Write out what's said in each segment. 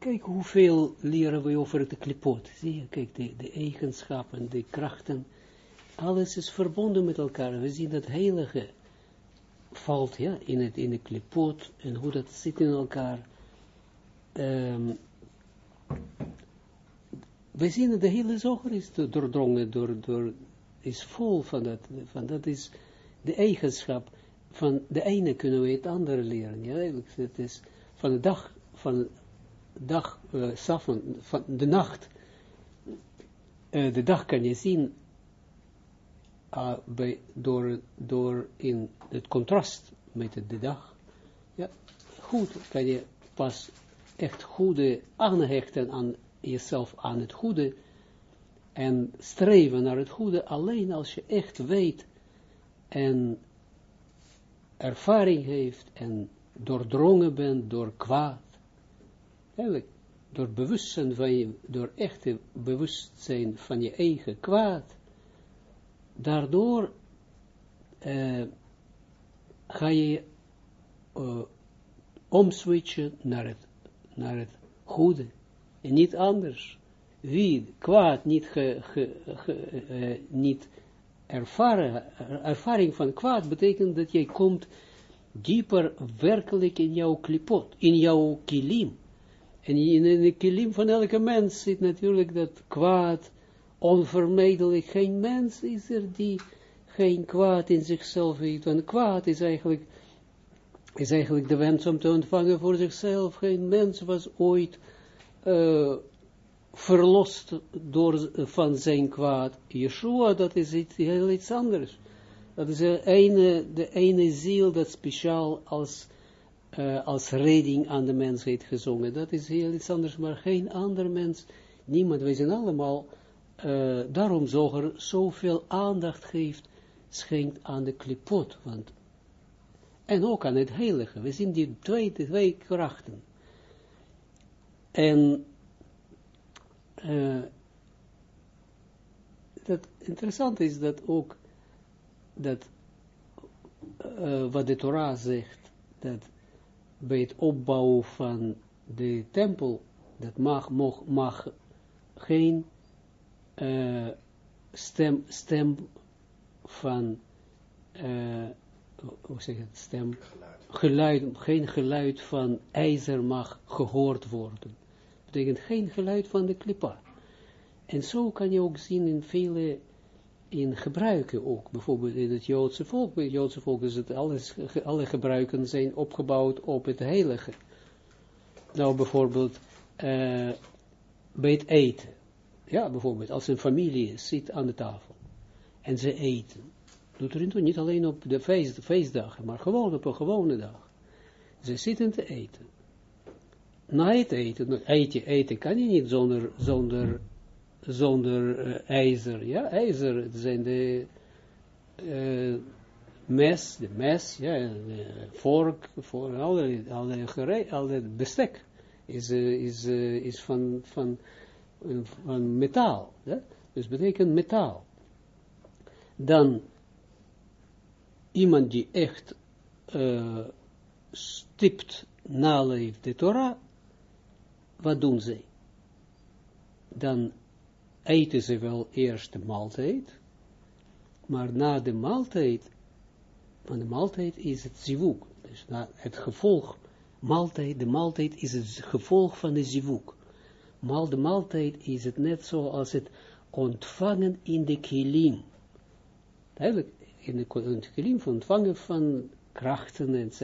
kijk hoeveel leren we over de klipot. Zie je, kijk, de, de eigenschappen, de krachten, alles is verbonden met elkaar. We zien dat heilige valt ja, in, het, in de klipot en hoe dat zit in elkaar. Um, we zien dat de hele zoger is doordrongen door, door, is vol van dat, van dat is de eigenschap van de ene kunnen we het andere leren. Ja, het is van de dag, van dag, uh, van de nacht, uh, de dag kan je zien bij, door, door in het contrast met de dag. Ja, goed kan je pas echt goede aanhechten aan jezelf aan het goede en streven naar het goede alleen als je echt weet en ervaring heeft en doordrongen bent door kwaad. Eigenlijk door bewustzijn van je, door echte bewustzijn van je eigen kwaad. Daardoor uh, ga je uh, omswitchen naar het, naar het goede. En niet anders. Wie kwaad niet, ge, uh, niet ervaren, ervaring van kwaad betekent dat jij komt dieper werkelijk in jouw klipot, in jouw kilim. En in de kilim van elke mens zit natuurlijk dat kwaad onvermijdelijk. Geen mens is er die geen kwaad in zichzelf heeft. Want kwaad is eigenlijk, is eigenlijk de wens om te ontvangen voor zichzelf. Geen mens was ooit uh, verlost door, van zijn kwaad. Yeshua, dat is iets, heel iets anders. Dat is de ene, de ene ziel dat speciaal als, uh, als redding aan de mensheid gezongen. Dat is heel iets anders, maar geen ander mens, niemand. Wij zijn allemaal, uh, daarom zoger zoveel aandacht geeft, schenkt aan de klipot. Want, en ook aan het heilige. We zien die twee, twee krachten. En uh, dat interessant is dat ook dat wat de Torah zegt, dat bij het opbouwen van de tempel, dat mag, mag, mag geen uh, stem, stem van, uh, hoe zeg je het, stem, geluid. geluid, geen geluid van ijzer mag gehoord worden betekent geen geluid van de klippa. En zo kan je ook zien in vele, in gebruiken ook, bijvoorbeeld in het Joodse volk, bij het Joodse volk is het alles, alle gebruiken zijn opgebouwd op het heilige. Nou, bijvoorbeeld, uh, bij het eten. Ja, bijvoorbeeld, als een familie zit aan de tafel en ze eten. Doet er niet alleen op de feest, feestdagen, maar gewoon op een gewone dag. Ze zitten te eten na het eten, eten, eten kan je niet zonder, zonder, zonder uh, ijzer, ja, ijzer, zijn de uh, mes, de mes, ja, de vork, voor alle, alle, gerei, alle bestek is, uh, is, is van, van, van metaal, ja? dus betekent metaal. Dan iemand die echt stipt naleeft de Torah, wat doen ze? Dan eten ze wel eerst de maaltijd, maar na de maaltijd, van de maaltijd is het zivuk. Dus na het gevolg, maaltijd, de maaltijd is het gevolg van de zivuk. Maar de maaltijd is het net zoals het ontvangen in de kilim. Eigenlijk in de, kilim ontvangen van krachten, etc.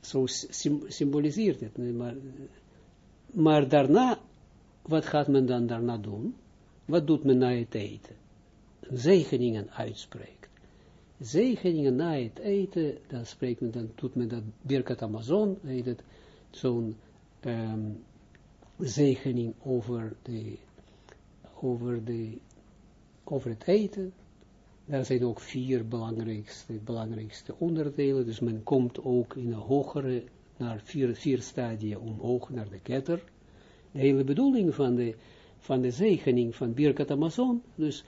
Zo symboliseert het, maar maar daarna, wat gaat men dan daarna doen? Wat doet men na het eten? Zegeningen uitspreekt. Zegeningen na het eten, dan spreekt men, dan doet men dat Birkat Amazon, heet het, zo'n um, zegening over, de, over, de, over het eten. Daar zijn ook vier belangrijkste, belangrijkste onderdelen, dus men komt ook in een hogere naar vier, vier stadia omhoog naar de ketter. De hele bedoeling van de, van de zegening van Birkat Amazon, dus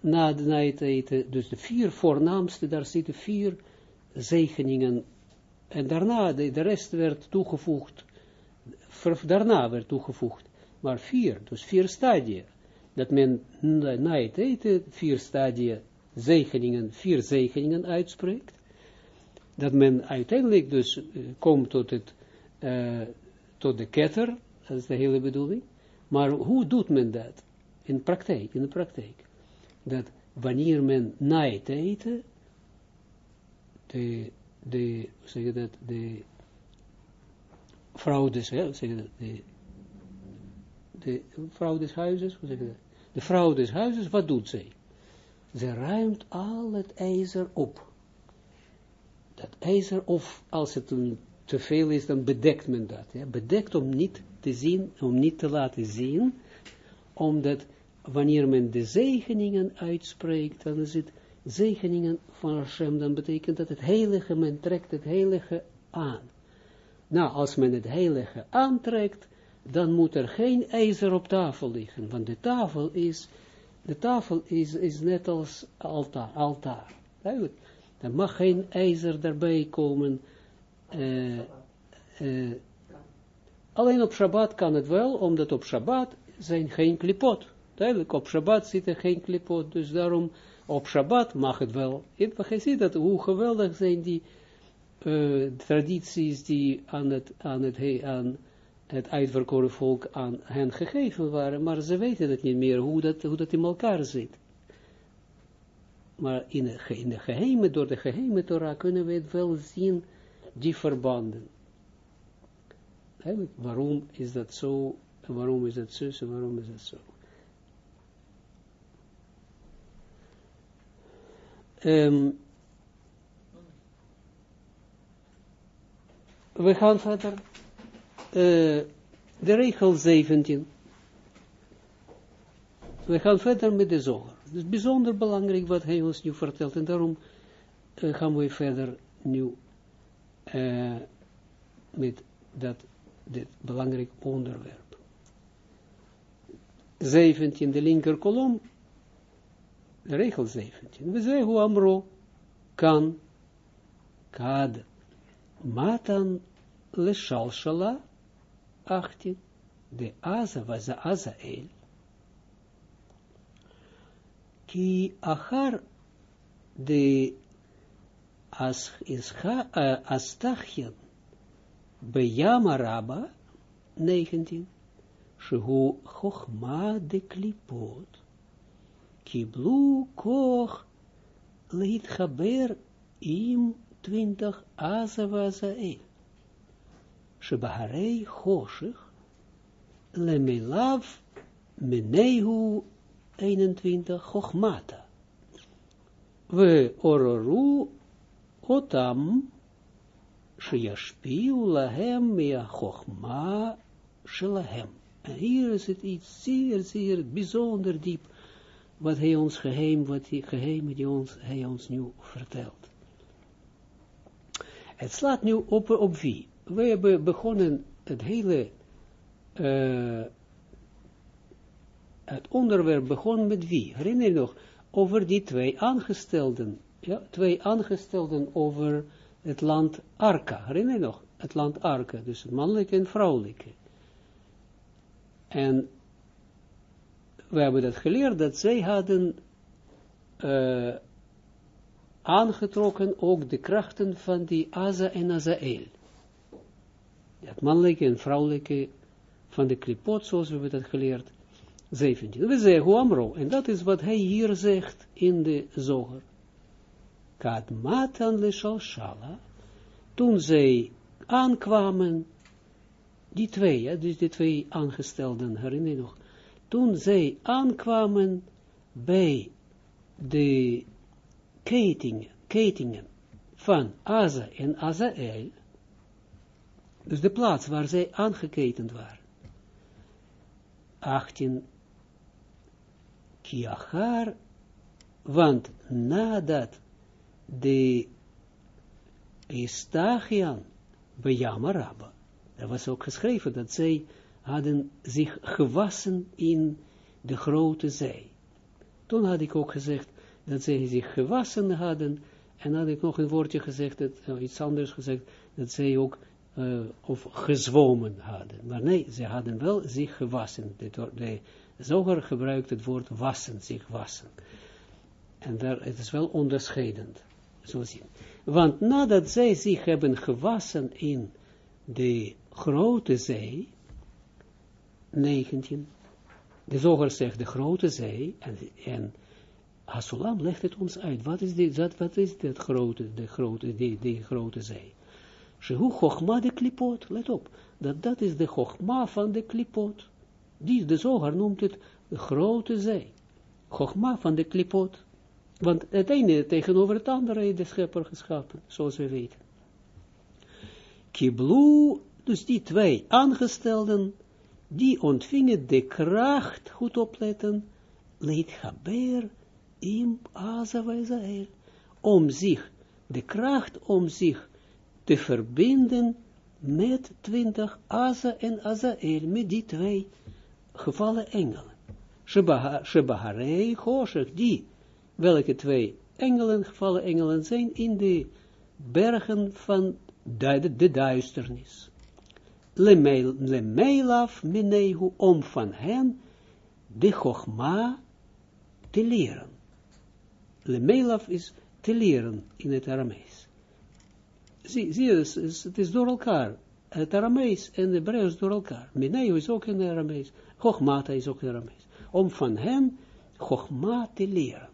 na, de, het eten, dus de vier voornaamste, daar zitten vier zegeningen, en daarna, de, de rest werd toegevoegd daarna werd toegevoegd, maar vier, dus vier stadia, dat men na het eten vier stadia zegeningen, vier zegeningen uitspreekt, dat men uiteindelijk dus uh, komt tot het, uh, tot de ketter, dat is de hele bedoeling, maar hoe doet men dat? In praktijk, in de praktijk. Dat wanneer men na het eten, de, de, zeg je dat, de vrouw des, hè, zeg je dat, de, de vrouw des huizes, zeg? De vrouw des huizes, wat doet zij? Ze ruimt al het ijzer op. Dat ijzer, of als het te veel is, dan bedekt men dat. Bedekt om niet te zien, om niet te laten zien, omdat wanneer men de zegeningen uitspreekt, dan is het zegeningen van Hashem, dan betekent dat het heilige, men trekt het heilige aan. Nou, als men het heilige aantrekt, dan moet er geen ijzer op tafel liggen, want de tafel is, de tafel is, is net als altaar, altaar. Duidelijk. Er mag geen ijzer daarbij komen, uh, alleen op Shabbat kan het wel, omdat op Shabbat zijn geen klipot. Duidelijk, op Shabbat zit er geen klipot, dus daarom op Shabbat mag het wel. Je ziet dat, hoe geweldig zijn die uh, tradities die aan het, aan het, aan het uitverkoren volk aan hen gegeven waren, maar ze weten het niet meer, hoe dat, hoe dat in elkaar zit. Maar in de, in de door de geheime Torah kunnen we het wel zien, die verbanden. Waarom is dat zo, waarom is dat zo, en waarom is dat zo. Um, we gaan verder. Uh, de regel 17. We gaan verder met de zoger. Het is bijzonder belangrijk wat hij ons nu vertelt. En daarom uh, gaan we verder nu uh, met dat dit belangrijk onderwerp. 17, de linker kolom regel 17. We zeggen hoe Amro kan, kad, matan leshalshala 18. De aza was azael. Ki achar de as ischa uh, astachien bejama rabba 19. Shehu chochma de klipot kiblu koch leit haber im twintig azavazael. Shebaharei choshich lemilav menehu 21 chochmata. We ororu otam lahem mea chochma shelahem. En hier is het iets zeer, zeer bijzonder diep wat hij ons geheim, wat hij geheim die ons, hij ons nu vertelt. Het slaat nu op, op wie? We hebben begonnen het hele, uh, het onderwerp begon met wie? Herinner je nog? Over die twee aangestelden, ja, twee aangestelden over het land Arka. Herinner je nog? Het land Arka, dus het mannelijke en vrouwelijke. En we hebben dat geleerd, dat zij hadden uh, aangetrokken ook de krachten van die Aza en Azael. Het mannelijke en vrouwelijke van de klipot, zoals we hebben dat geleerd, 17. We zeggen Amro, en dat is wat hij hier zegt in de zoger. Kadmatan le shalshala, toen zij aankwamen, die twee, ja, dus die twee aangestelden, herinner je nog, toen zij aankwamen bij de ketingen, ketingen van Aza en Azael, dus de plaats waar zij aangeketend waren. 18 Kiachar, want nadat de Istachian bij Yamarabba, er was ook geschreven dat zij hadden zich gewassen in de grote zee. Toen had ik ook gezegd dat zij zich gewassen hadden, en had ik nog een woordje gezegd, dat, uh, iets anders gezegd, dat zij ook uh, of gezwommen hadden. Maar nee, ze hadden wel zich gewassen. De, de zoger gebruikt het woord wassen, zich wassen. En daar, het is wel onderscheidend, Want nadat zij zich hebben gewassen in de grote zee, 19, de zoger zegt de grote zee, en, en Hasulam legt het ons uit. Wat is, dit, wat, wat is dat grote, de grote, die, die grote zee? Shehu Chochma de klipot, let op, dat dat is de Chochma van de klipot. Die, de zoger noemt het de grote zee. Chochma van de klipot. Want het ene tegenover het andere is de schepper geschapen, zoals we weten. Kiblu, dus die twee aangestelden, die ontvingen de kracht, goed opletten, leed Haber im Azawazael, om zich, de kracht om zich te verbinden met twintig Aza en Azael, met die twee gevallen engelen. Shebaharei Hoshech, die, welke twee engelen, gevallen engelen zijn in de bergen van de, de duisternis. Lemeilaf minehu, om van hen de Chogma te leren. Lemeilaf is te leren in het Aramees. Zie, zie het is door elkaar. Het Aramees en de Hebreeuws door elkaar. Minehu is ook in het Aramees. Chogmata is ook in het Aramees. Om van hen Chogma te leren.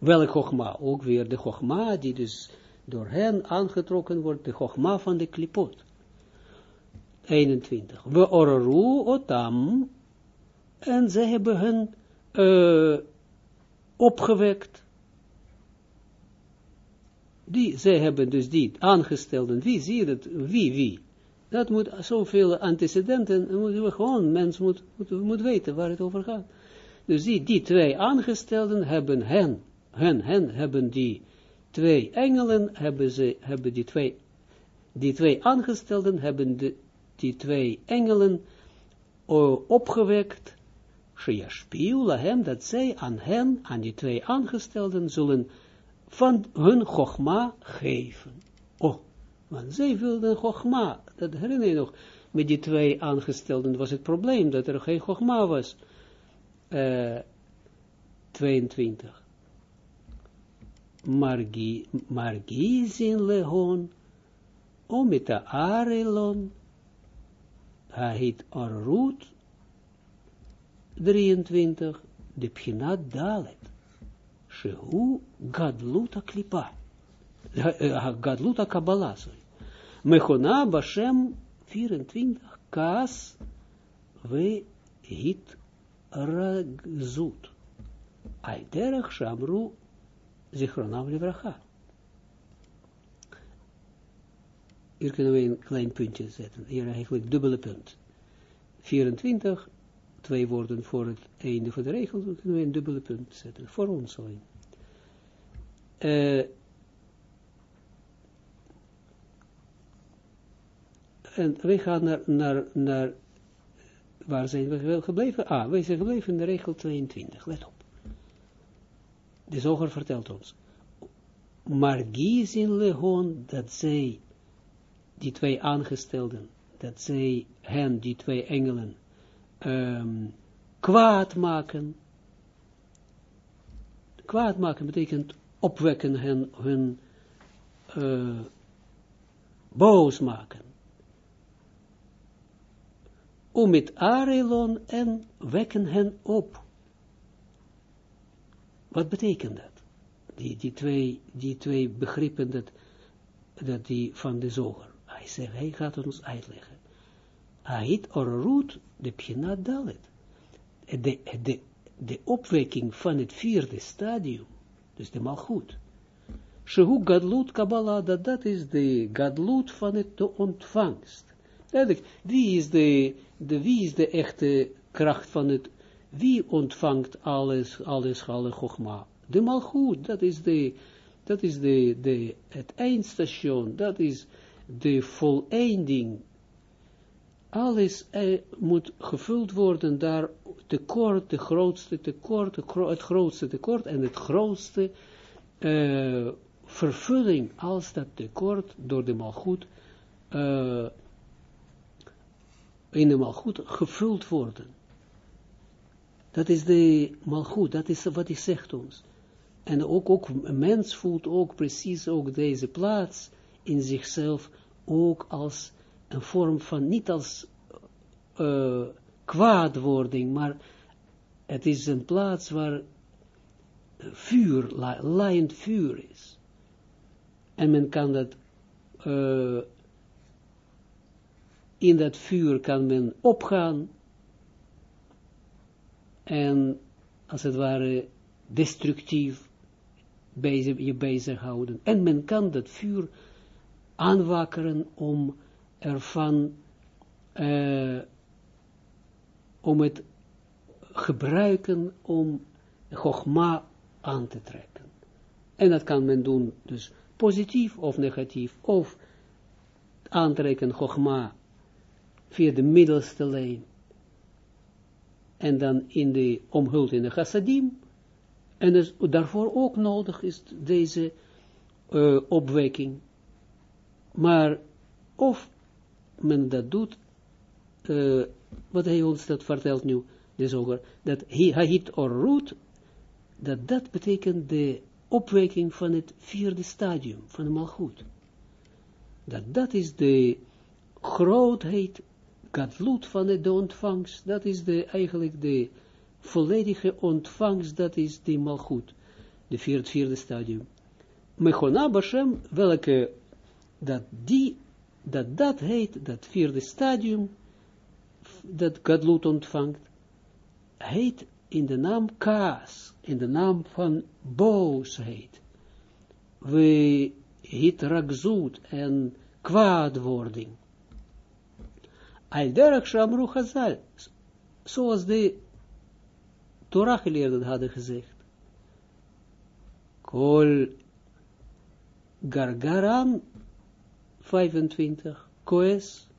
Welke Chogma? Ook weer de Chogma die dus door hen aangetrokken wordt, de Chogma van de klipot. 21. We oraru otam, en ze hebben hun uh, opgewekt. Die, zij hebben dus die aangestelden, wie zie je dat, wie, wie? Dat moet zoveel antecedenten, moeten we gewoon, mens moet, moet, moet weten waar het over gaat. Dus die, die twee aangestelden hebben hen, hen, hen hebben die twee engelen, hebben ze, hebben die twee, die twee aangestelden hebben de, die twee engelen uh, opgewekt, lahem, dat zij aan hen, aan die twee aangestelden, zullen van hun chogma geven. Oh, want zij wilden chogma, dat herinner je nog, met die twee aangestelden was het probleem, dat er geen chogma was. Uh, 22. Margi, margizin lehon, omita arelon, hahit arrut, 23, de Pchinat Dalet. Shehu Gadluta Klipa. Gadluta Kabbalah, sorry. Mechona Bashem 24, Kaas we hit ragzut. Al shamru zichronav livracha. Hier kunnen we een klein puntje zetten. Hier eigenlijk dubbele punt. 24 twee woorden voor het einde van de regel, dan kunnen we een dubbele punt zetten. Voor ons alleen. Uh, en wij gaan naar, naar, naar, waar zijn we gebleven? Ah, wij zijn gebleven in de regel 22, let op. De zoger vertelt ons. Maar gizin legon, dat zij, die twee aangestelden, dat zij hen, die twee engelen, um, kwaad maken. Kwaad maken betekent opwekken hen, hun uh, boos maken. Om met Arelon en wekken hen op. Wat betekent dat? Die, die, twee, die twee begrippen dat, dat die van de zoger. Hij zegt, hij gaat het ons uitleggen. Ait orrut de Pchina Dalet. De, de, de opwekking van het vierde stadium, dus de malgoed. Shehu gadlut Kabbalah, dat, dat is de gadlut van het de ontvangst. Wie is de, de, wie is de echte kracht van het, wie ontvangt alles, alles, alle Chogma? De malgoed, dat is de, dat is de, de, het eindstation, dat is de voleinding alles eh, moet gevuld worden daar tekort, de grootste tekort, het grootste tekort en het grootste uh, vervulling als dat tekort door de malgoed uh, in de malgoed gevuld worden. Dat is de malgoed, dat is wat hij zegt ons. En ook, ook een mens voelt ook precies ook deze plaats in zichzelf ook als een vorm van, niet als uh, kwaadwording, maar het is een plaats waar vuur, laaiend vuur is. En men kan dat, uh, in dat vuur kan men opgaan en als het ware destructief bezig, je bezighouden. En men kan dat vuur aanwakkeren om ervan, uh, om het gebruiken om gogma aan te trekken. En dat kan men doen dus positief of negatief, of aantrekken gogma via de middelste lijn, en dan in de omhuld in de chassadim, en dus daarvoor ook nodig is deze uh, opwekking. Maar of men dat doet, uh, wat hij ons dat vertelt nu, de zoger, dat hit or root, dat dat betekent de opwekking van het vierde stadium van de malgoed. Dat dat is de grootheid, gadlut van de ontvangst, dat is de, eigenlijk de volledige ontvangst, dat is de malgoed, de vierde, stadium. Mechona Bashem, welke, dat die, dat dat heet, dat vierde stadium, dat gadlut ontvangt, heet in de naam kaas, in de naam van boosheid. We hit rakzoet en kwaadwording. Al derach shamru chazal, zoals de Torah geleerden hadden gezegd. Kol Gargaran 25, Koes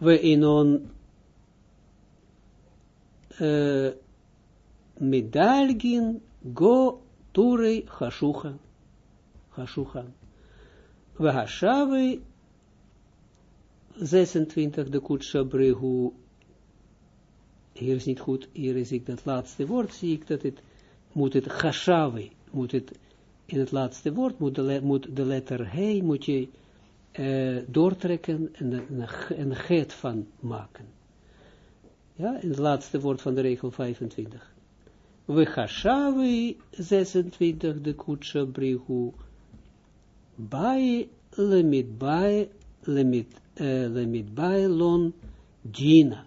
we inon uh, medalgin go turei hashucha. Hashucha. We hashavi 26 de kutshabrihu. Hier is niet goed, hier is ik dat laatste woord, zie ik dat het, moet het hashavi, moet het, in het laatste woord, moet de, moet de letter he, moet je doortrekken en een, een van maken. Ja, in het laatste woord van de regel 25. We hashavi 26 de kutsha brihu bij lemit bij lemit uh, lemit bij lon dina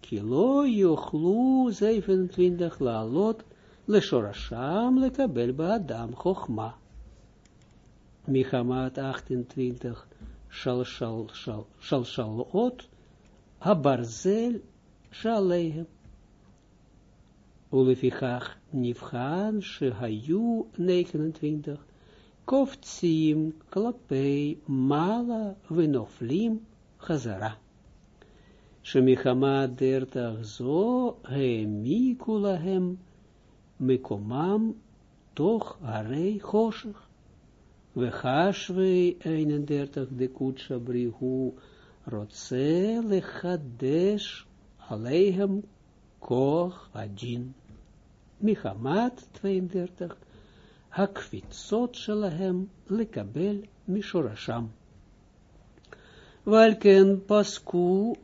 kilo yochlu 27 la lot le shorasham le kabel ba adam chochma Michamat 28, shal shal shal shal shalot, habarzel shalehem. Ulefichach nifchan shehayu 29, koftsim klapei mala venoflim chazara. Shemichama dertach zo heemikulahem mekomam toch arei choshech. We hashwe 31 de kutsha brihu lechadesh alehem koch adin. Michamat 32 hakvitsot shalahem lekabel mishorasham. Welken pasku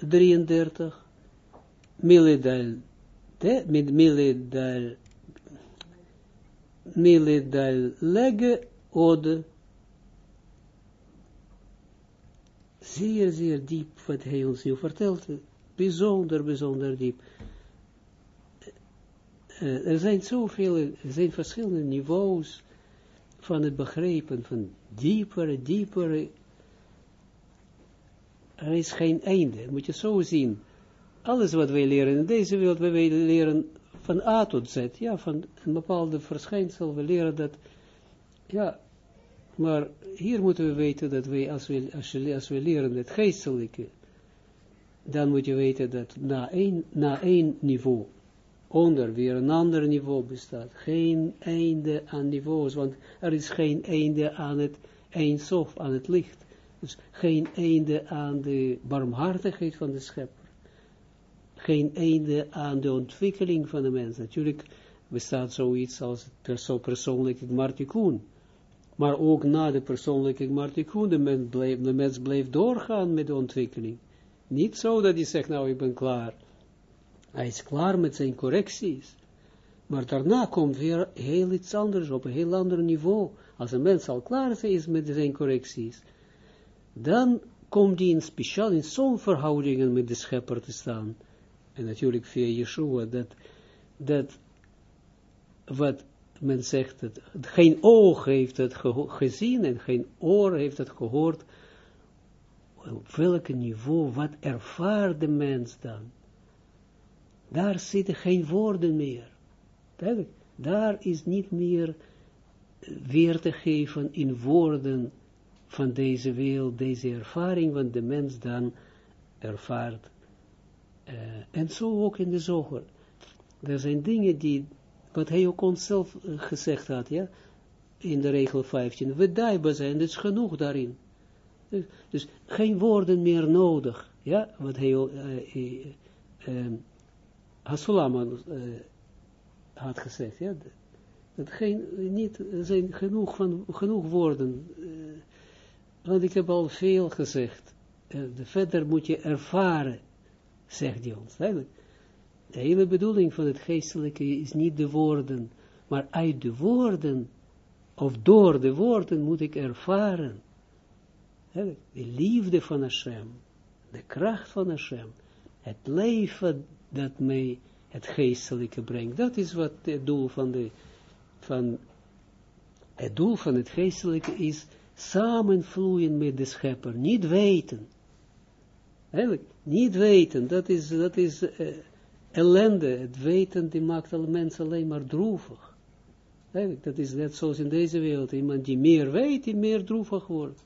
33 milidal de, mit milidal milidal lege ode, zeer, zeer diep, wat hij ons nu vertelt, bijzonder, bijzonder diep. Uh, er zijn zoveel, er zijn verschillende niveaus van het begrijpen, van diepere, diepere, er is geen einde, moet je zo zien. Alles wat wij leren in deze wereld, wij leren van A tot Z, ja, van een bepaalde verschijnsel, we leren dat ja, maar hier moeten we weten dat wij, als we, als we, als we leren het geestelijke, dan moet je weten dat na één, na één niveau onder weer een ander niveau bestaat. Geen einde aan niveaus, want er is geen einde aan het eindsof, aan het licht. Dus geen einde aan de barmhartigheid van de schepper. Geen einde aan de ontwikkeling van de mens. Natuurlijk bestaat zoiets als perso persoonlijke martikoen. Maar ook na de persoonlijke martikoen, de mens, bleef, de mens bleef doorgaan met de ontwikkeling. Niet zo dat hij zegt, nou ik ben klaar. Hij is klaar met zijn correcties. Maar daarna komt weer heel iets anders, op een heel ander niveau. Als een mens al klaar is met zijn correcties, dan komt hij in speciaal in zo'n verhoudingen met de schepper te staan. En natuurlijk via Yeshua, dat, dat wat men zegt, dat geen oog heeft het gezien en geen oor heeft het gehoord. Op welk niveau, wat ervaart de mens dan? Daar zitten geen woorden meer. Daar is niet meer weer te geven in woorden van deze wereld, deze ervaring, want de mens dan ervaart. Uh, en zo ook in de zoger. Er zijn dingen die, wat hij ook onszelf uh, gezegd had, ja, in de regel 15, we dijben zijn, dat is genoeg daarin. Dus, dus, geen woorden meer nodig, ja, wat hij uh, Hasulaman had gezegd, ja, dat geen, niet, zijn genoeg, van, genoeg woorden, uh, want ik heb al veel gezegd, uh, de verder moet je ervaren, zegt hij ons. De hele bedoeling van het geestelijke is niet de woorden, maar uit de woorden, of door de woorden moet ik ervaren, de liefde van Hashem, de kracht van Hashem, het leven dat mij het geestelijke brengt. Dat is wat het doel van de, van, het doel van het geestelijke is samenvloeien met de schepper, niet weten. Eigenlijk, niet weten, dat is, dat is uh, ellende. Het weten, die maakt alle mensen alleen maar droevig. Eigenlijk, dat is net zoals in deze wereld. Iemand die meer weet, die meer droevig wordt.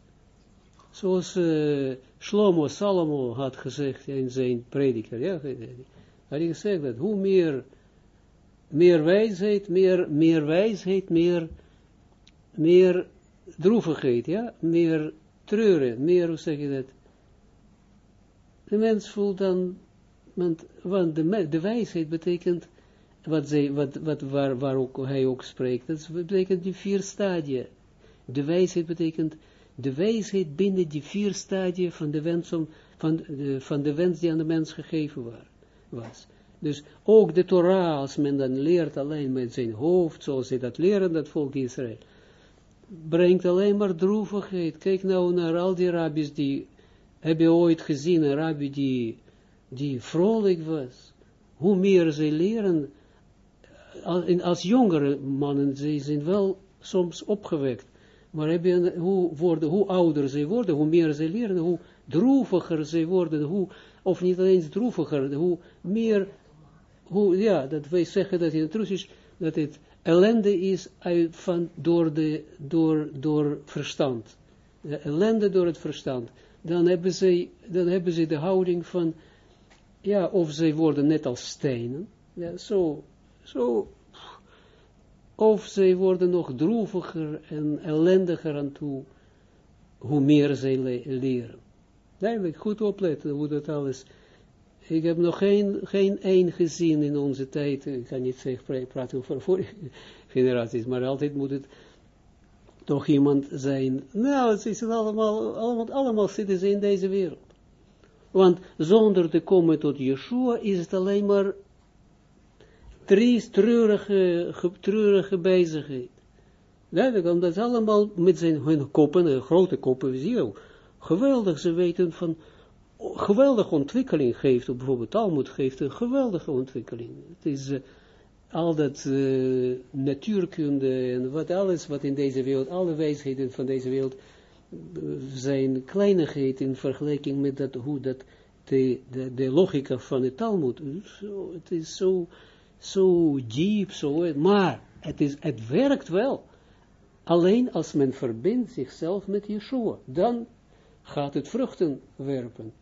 Zoals uh, Shlomo Salomo had gezegd in zijn prediker. Ja, had gezegd dat hoe meer, meer wijsheid, meer, meer wijsheid, meer, meer droevigheid, ja, meer treuren, meer, hoe zeg je dat? De mens voelt dan, want, de, wijsheid betekent, wat, zij, wat, wat, waar, waar ook, hij ook spreekt, dat betekent die vier stadia. De wijsheid betekent, de wijsheid binnen die vier stadia van de wens, om, van, de, van de wens die aan de mens gegeven was was. Dus ook de Torah, als men dan leert alleen met zijn hoofd, zoals ze dat leren, dat volk Israël, brengt alleen maar droevigheid. Kijk nou naar al die rabbis die, heb je ooit gezien, een rabbi die, die vrolijk was. Hoe meer ze leren, als jongere mannen, ze zijn wel soms opgewekt. Maar hoe, worden, hoe ouder ze worden, hoe meer ze leren, hoe droeviger ze worden, hoe of niet alleen droeviger, hoe meer, hoe, ja, dat wij zeggen dat in het Russisch, dat het ellende is van, door, de, door, door verstand. De ellende door het verstand. Dan hebben, ze, dan hebben ze de houding van, ja, of ze worden net als stenen, ja, zo, zo, of ze worden nog droeviger en ellendiger aan toe, hoe meer ze leren. Duidelijk, goed opletten hoe dat alles... Ik heb nog geen, geen één gezien in onze tijd, ik kan niet zeggen, praten over vorige generaties, maar altijd moet het toch iemand zijn, nou, het is allemaal, allemaal, allemaal zitten ze in deze wereld. Want zonder te komen tot Yeshua is het alleen maar triest, treurige, treurige bezigheid. Duidelijk, omdat ze allemaal met zijn hun koppen, grote koppen, zie geweldig, ze weten van, geweldige ontwikkeling geeft, bijvoorbeeld Talmud geeft een geweldige ontwikkeling. Het is uh, al dat uh, natuurkunde en wat alles wat in deze wereld, alle wijsheden van deze wereld, uh, zijn kleinigheid in vergelijking met dat, hoe dat, de, de, logica van het Talmud, het is zo, zo diep, zo, maar het, is, het werkt wel. Alleen als men verbindt zichzelf met Yeshua, dan gaat het vruchten werpen.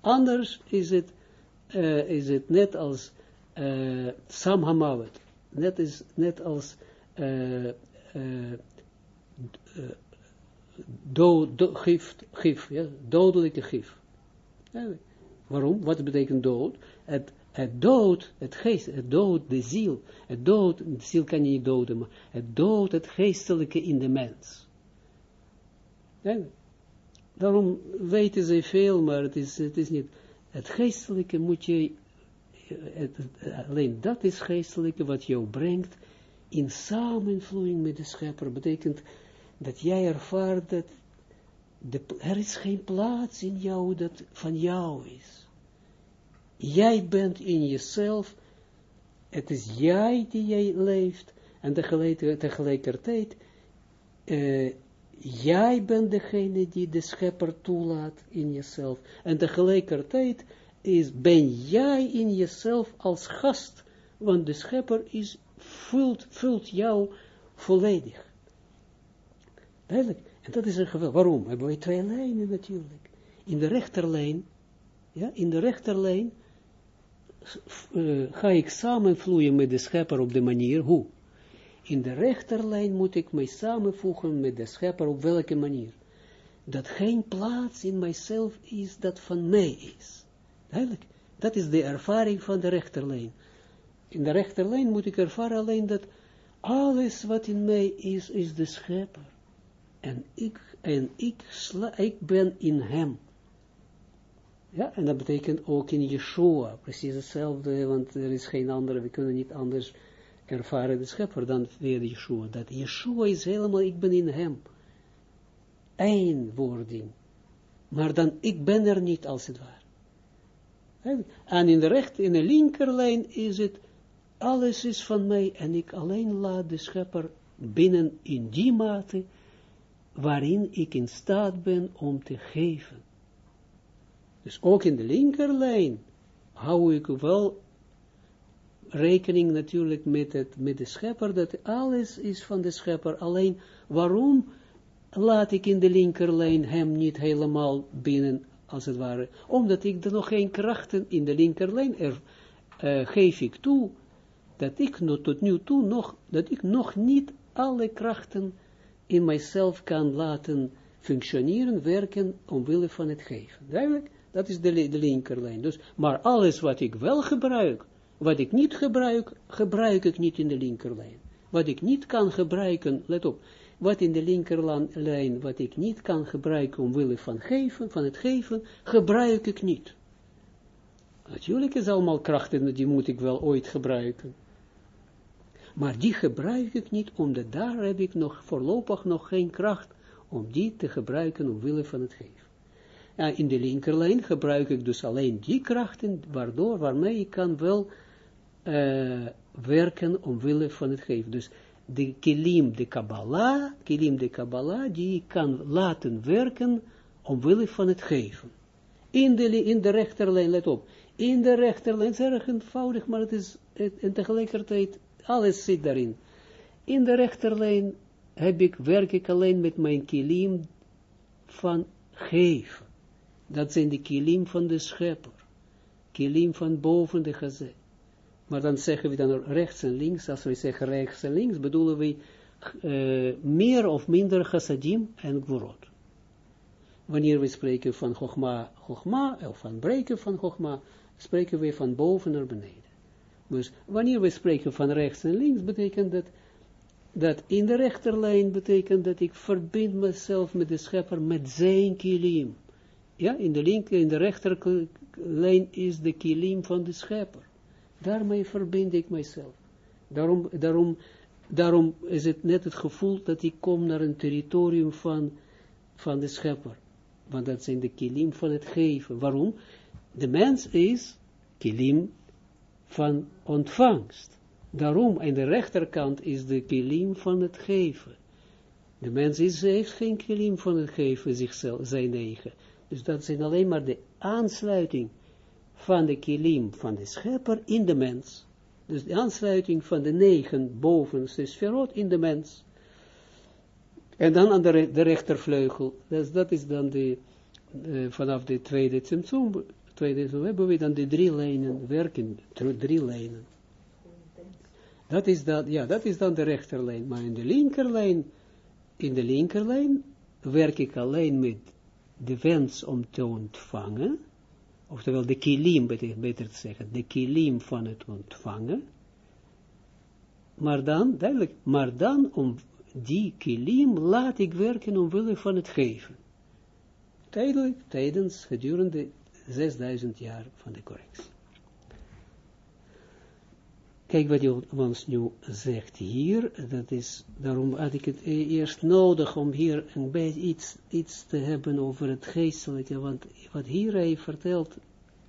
Anders is het, uh, is het net als uh, Sam Hamavet. Net, is, net als do, gif, gif ja, dodelijke gif. Waarom? Wat betekent dood? Het, het dood, het geest, het dood, de ziel, het dood, de ziel kan je niet doden, maar het dood, het geestelijke in de mens. Daarom weten ze veel, maar het is, het is niet, het geestelijke moet je, het, alleen dat is geestelijke wat jou brengt in samenvloeiing met de schepper, betekent dat jij ervaart dat er is geen plaats in jou dat van jou is. Jij bent in jezelf, het is jij die jij leeft, en tegelijkertijd, uh, jij bent degene die de schepper toelaat in jezelf, en tegelijkertijd is, ben jij in jezelf als gast, want de schepper is, vult, vult jou volledig. Duidelijk. En dat is een geweld. Waarom? Hebben wij twee lijnen natuurlijk. In de rechterlijn, ja, in de rechterlijn uh, ga ik samenvloeien met de schepper op de manier, hoe? In de rechterlijn moet ik mij samenvoegen met de schepper op welke manier? Dat geen plaats in mijzelf is dat van mij is. Duidelijk. Dat is de ervaring van de rechterlijn. In de rechterlijn moet ik ervaren alleen dat alles wat in mij is, is de schepper. En ik, en ik, sla, ik ben in hem. Ja, en dat betekent ook in Yeshua, precies hetzelfde, want er is geen andere, we kunnen niet anders ervaren de schepper dan via Yeshua. Dat Yeshua is helemaal, ik ben in hem. Eén wording. Maar dan, ik ben er niet, als het ware. En in de recht, in de linkerlijn is het, alles is van mij, en ik alleen laat de schepper binnen in die mate, waarin ik in staat ben om te geven. Dus ook in de linkerlijn hou ik wel rekening natuurlijk met, het, met de schepper, dat alles is van de schepper. Alleen, waarom laat ik in de linkerlijn hem niet helemaal binnen, als het ware? Omdat ik er nog geen krachten in de linkerlijn er, uh, geef ik toe, dat ik nog tot nu toe nog, dat ik nog niet alle krachten in mijzelf kan laten functioneren, werken, omwille van het geven. Duidelijk? Dat is de, de linkerlijn. Dus, maar alles wat ik wel gebruik, wat ik niet gebruik, gebruik ik niet in de linkerlijn. Wat ik niet kan gebruiken, let op, wat in de linkerlijn, wat ik niet kan gebruiken omwille van geven, van het geven, gebruik ik niet. Natuurlijk is allemaal krachten, die moet ik wel ooit gebruiken. Maar die gebruik ik niet, omdat daar heb ik nog voorlopig nog geen kracht om die te gebruiken omwille van het geven. In de linkerlijn gebruik ik dus alleen die krachten, waardoor, waarmee ik kan wel uh, werken omwille van het geven. Dus de kilim de Kabbalah, kilim de Kabbalah, die kan laten werken omwille van het geven. In de, in de rechterlijn, let op, in de rechterlijn, het is erg eenvoudig, maar het is en tegelijkertijd alles zit daarin. In de rechterlijn heb ik, werk ik alleen met mijn kilim van geven. Dat zijn de kilim van de schepper. Kilim van boven de gezet. Maar dan zeggen we dan rechts en links, als we zeggen rechts en links, bedoelen we uh, meer of minder chassadim en gvorot. Wanneer we spreken van chogma, chogma, of van breken van chogma, spreken we van boven naar beneden. Dus wanneer we spreken van rechts en links, betekent dat, dat in de rechterlijn betekent dat ik verbind mezelf met de schepper met zijn kilim. Ja, in de linker, in de rechterlijn is de kilim van de schepper. Daarmee verbind ik. Daarom, daarom, daarom is het net het gevoel dat ik kom naar een territorium van, van de schepper. Want dat zijn de kilim van het geven. Waarom? De mens is kilim van ontvangst. Daarom, aan de rechterkant is de kilim van het geven. De mens is, heeft geen kilim van het geven, zichzelf, zijn eigen. Dus dat zijn alleen maar de aansluiting van de kilim van de schepper in de mens. Dus de aansluiting van de negen bovenste sferot in de mens. En dan aan de, de rechtervleugel, dus dat is dan de, uh, vanaf de tweede tzimtzum, tweede, hebben we dan de drie lijnen, werken, drie lijnen. Dat is, dat, ja, dat is dan de rechterlijn. Maar in de linkerlijn, in de linkerlijn werk ik alleen met de wens om te ontvangen, oftewel de kilim, beter te zeggen, de kilim van het ontvangen, maar dan, duidelijk, maar dan om die kilim laat ik werken omwille van het geven. Tijdelijk, tijdens, gedurende 6000 jaar van de correctie. Kijk wat hij ons nu zegt hier, dat is, daarom had ik het e-, eerst nodig om hier een beetje iets, iets te hebben over het geestelijke, want wat hier hij vertelt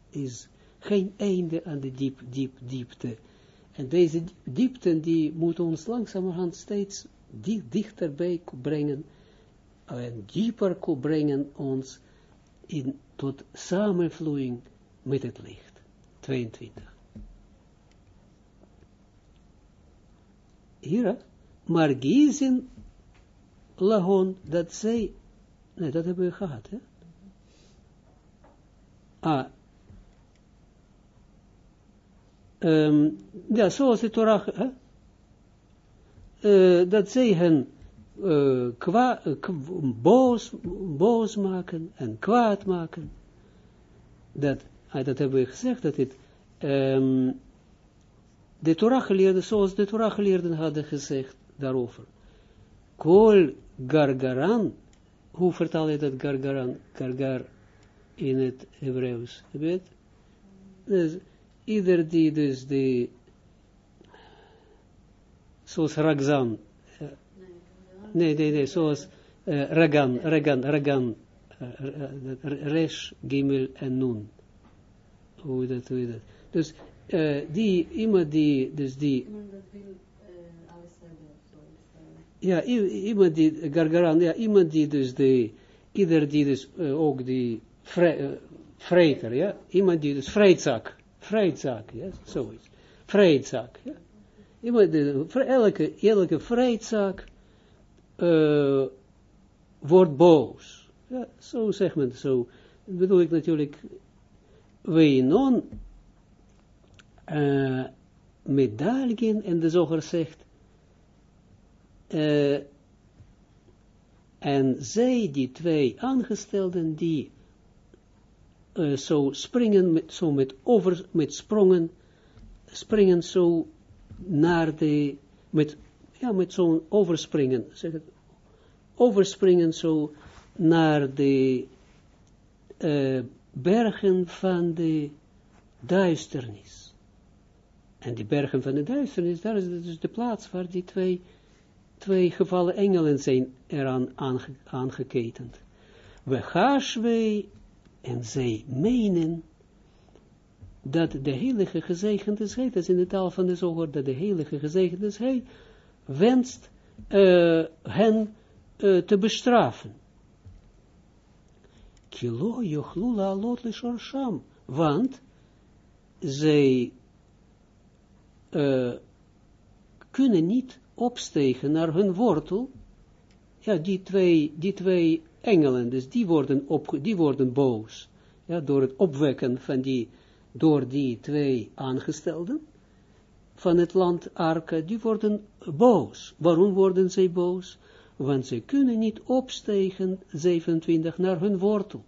is geen einde aan de diep, diep, diepte. En deze diepten die moeten ons langzamerhand steeds dichterbij brengen, en dieper brengen ons in, tot samenvloeiing met het licht. 22. Hier, maar giezen lagon, dat zij, nee, dat hebben we gehad, hè? Ah, um, ja, zoals het Torah, hè? Dat zij hen uh, kwa, boos, boos maken en kwaad maken. Dat, dat hebben we gezegd, dat um, de Torah geleerden, zoals de Torah geleerden hadden gezegd daarover. Kol gargaran, hoe vertaal je dat gargaran, gargar in het Hebreeuws, weet? Dus ieder die dus de, zoals ragzan, nee, nee, nee, zoals uh, ragan, ragan, ragan, uh, resh, gimel en nun. Hoe dat, hoe dat. Dus uh, die, iemand die, dus die... Ja, iemand die, gargaran, ja, iemand die dus de, ieder die dus uh, ook die vre, uh, vreter, ja, iemand die dus vrijzak, vrijzak, ja, zoiets, vrijzak, ja. Iemand die, elke, elke vrijzak uh, wordt boos. Ja, zo zegt men, zo bedoel ik natuurlijk, wij non uh, medaljen, en de zoger zegt, uh, en zij, die twee aangestelden, die uh, zo springen, met, zo met, over, met sprongen, springen zo naar de, met, ja, met zo'n overspringen, zeg het, overspringen zo naar de bergen van de duisternis. En die bergen van de duisternis, daar is dus de plaats waar die twee, twee gevallen engelen zijn eraan aange, aangeketend. We wij en zij menen dat de heilige gezegende is, dat is in de taal van de zoger, dat de heilige gezegende hij wenst uh, hen uh, te bestraffen. Kilo jochlula lot sham, want zij uh, kunnen niet opstegen naar hun wortel, ja, die twee, die twee engelen, dus die worden, op, die worden boos, ja, door het opwekken van die, door die twee aangestelden van het land Arke, die worden boos. Waarom worden zij boos? Want ze kunnen niet opstegen, 27, naar hun wortel,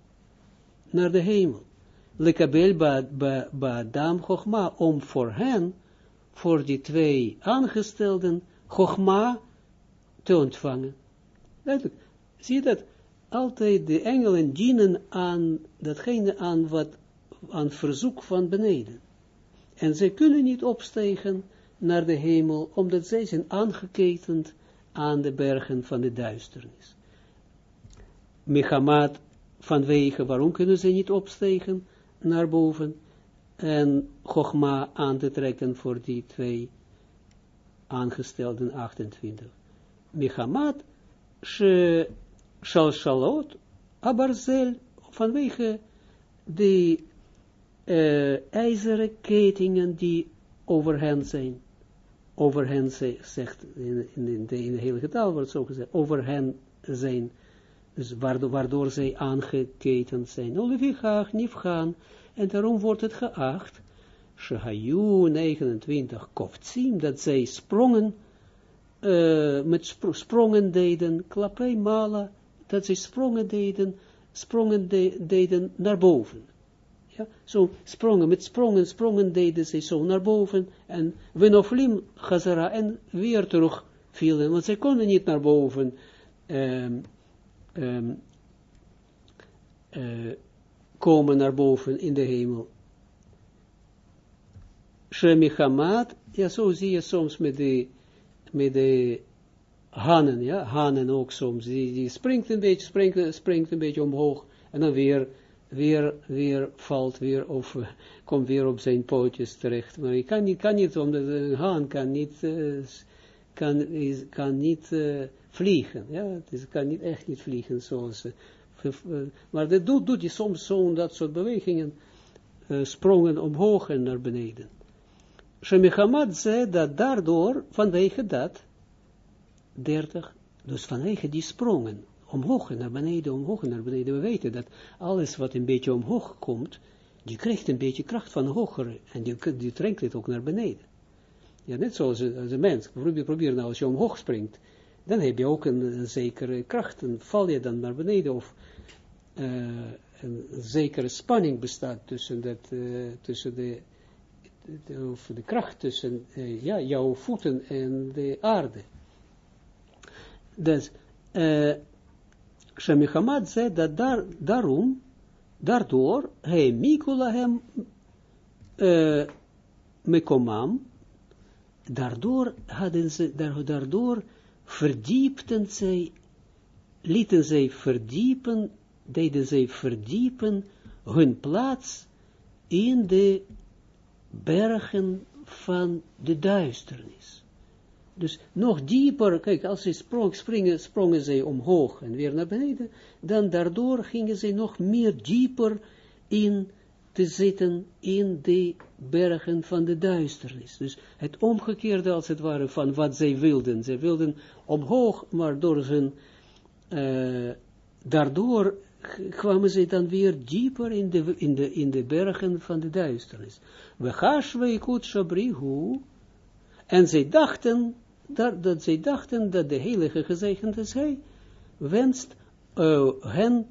naar de hemel. Lekabel ba, ba, ba dam om voor hen voor die twee aangestelden Chogma te ontvangen. Duidelijk. Zie je dat? Altijd de engelen dienen aan datgene aan wat, aan verzoek van beneden. En zij kunnen niet opstegen naar de hemel, omdat zij zijn aangeketend aan de bergen van de duisternis. Mechamat vanwege, waarom kunnen ze niet opstegen naar boven? En Chogma aan te trekken voor die twee aangestelden 28. Michamat, Shalshalot, Abarzel, vanwege de uh, ijzeren ketingen die over hen zijn. Over hen zegt, in, in, de, in de hele getal wordt zo gezegd, over hen zijn dus waardoor, waardoor zij aangeketend zijn. Olevichach, nifgaan, en daarom wordt het geacht, Shehayu 29 kovtsim, dat zij sprongen, uh, met sprongen deden, klapei mala, dat zij sprongen deden, sprongen de, deden naar boven. Ja, zo sprongen, met sprongen, sprongen deden zij zo naar boven, en wenoflim chazara, en weer terug vielen, want zij konden niet naar boven um, um, komen naar boven in de hemel. Shemichamat, ja, zo zie je soms met de, met de hanen, ja, hanen ook soms, die, die springt een beetje, springt, springt een beetje omhoog, en dan weer, weer, weer valt weer, of komt weer op zijn pootjes terecht. Maar je kan niet, kan niet, omdat een haan kan niet, uh, kan, is, kan niet uh, vliegen, ja, het is, kan niet, echt niet vliegen zoals, maar dat doet, doet hij soms zo, dat soort bewegingen, sprongen omhoog en naar beneden. Shemichamat zei dat daardoor, vanwege dat, 30, dus vanwege die sprongen, omhoog en naar beneden, omhoog en naar beneden, we weten dat alles wat een beetje omhoog komt, die krijgt een beetje kracht van hoger, en die, die trekt het ook naar beneden. Ja, net zoals een, mens, probeer, nou, als je omhoog springt, dan heb je ook een, zekere kracht, en val je dan naar beneden, of een zekere spanning bestaat tussen, dat, uh, tussen de de, of de kracht tussen uh, ja, jouw voeten en de aarde. Dus, Shemichamat zei dat daar, daarom, daardoor, hij Mikula hem uh, mekomam, daardoor hadden ze, daardoor verdiepten zij, lieten zij verdiepen, deden zij verdiepen hun plaats in de bergen van de duisternis. Dus nog dieper, kijk, als ze sprong, sprongen ze omhoog en weer naar beneden, dan daardoor gingen ze nog meer dieper in te zitten in de bergen van de duisternis. Dus het omgekeerde als het ware van wat zij wilden. Zij wilden omhoog, maar door hun, uh, daardoor kwamen ze dan weer dieper in de, in de, in de bergen van de duisternis. We gashweikut shabrihu, en zij dachten, dat, dat zij dachten dat de heilige gezegend is wenst uh, hen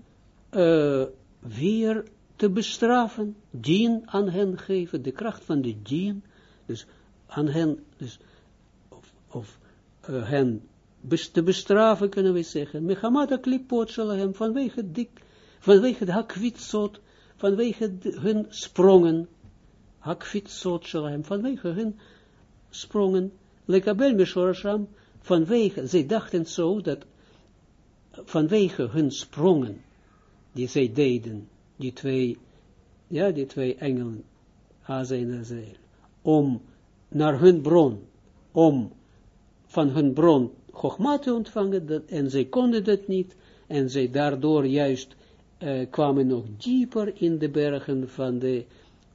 uh, weer te bestraffen, dien aan hen geven, de kracht van de dien, dus aan hen, dus, of, of uh, hen te bestrafen, kunnen we zeggen. Mechamata klipot hem vanwege dik, vanwege de hakwitsot, vanwege hun sprongen, hakwitsot hem vanwege hun sprongen, lekabel mishorasham, vanwege, zij dachten zo, dat vanwege hun sprongen, die zij deden, die twee, ja, die twee engelen, Haza en Azrael, om naar hun bron, om van hun bron Chogma te ontvangen, dat, en zij konden dat niet, en zij daardoor juist uh, kwamen nog dieper in de bergen van de,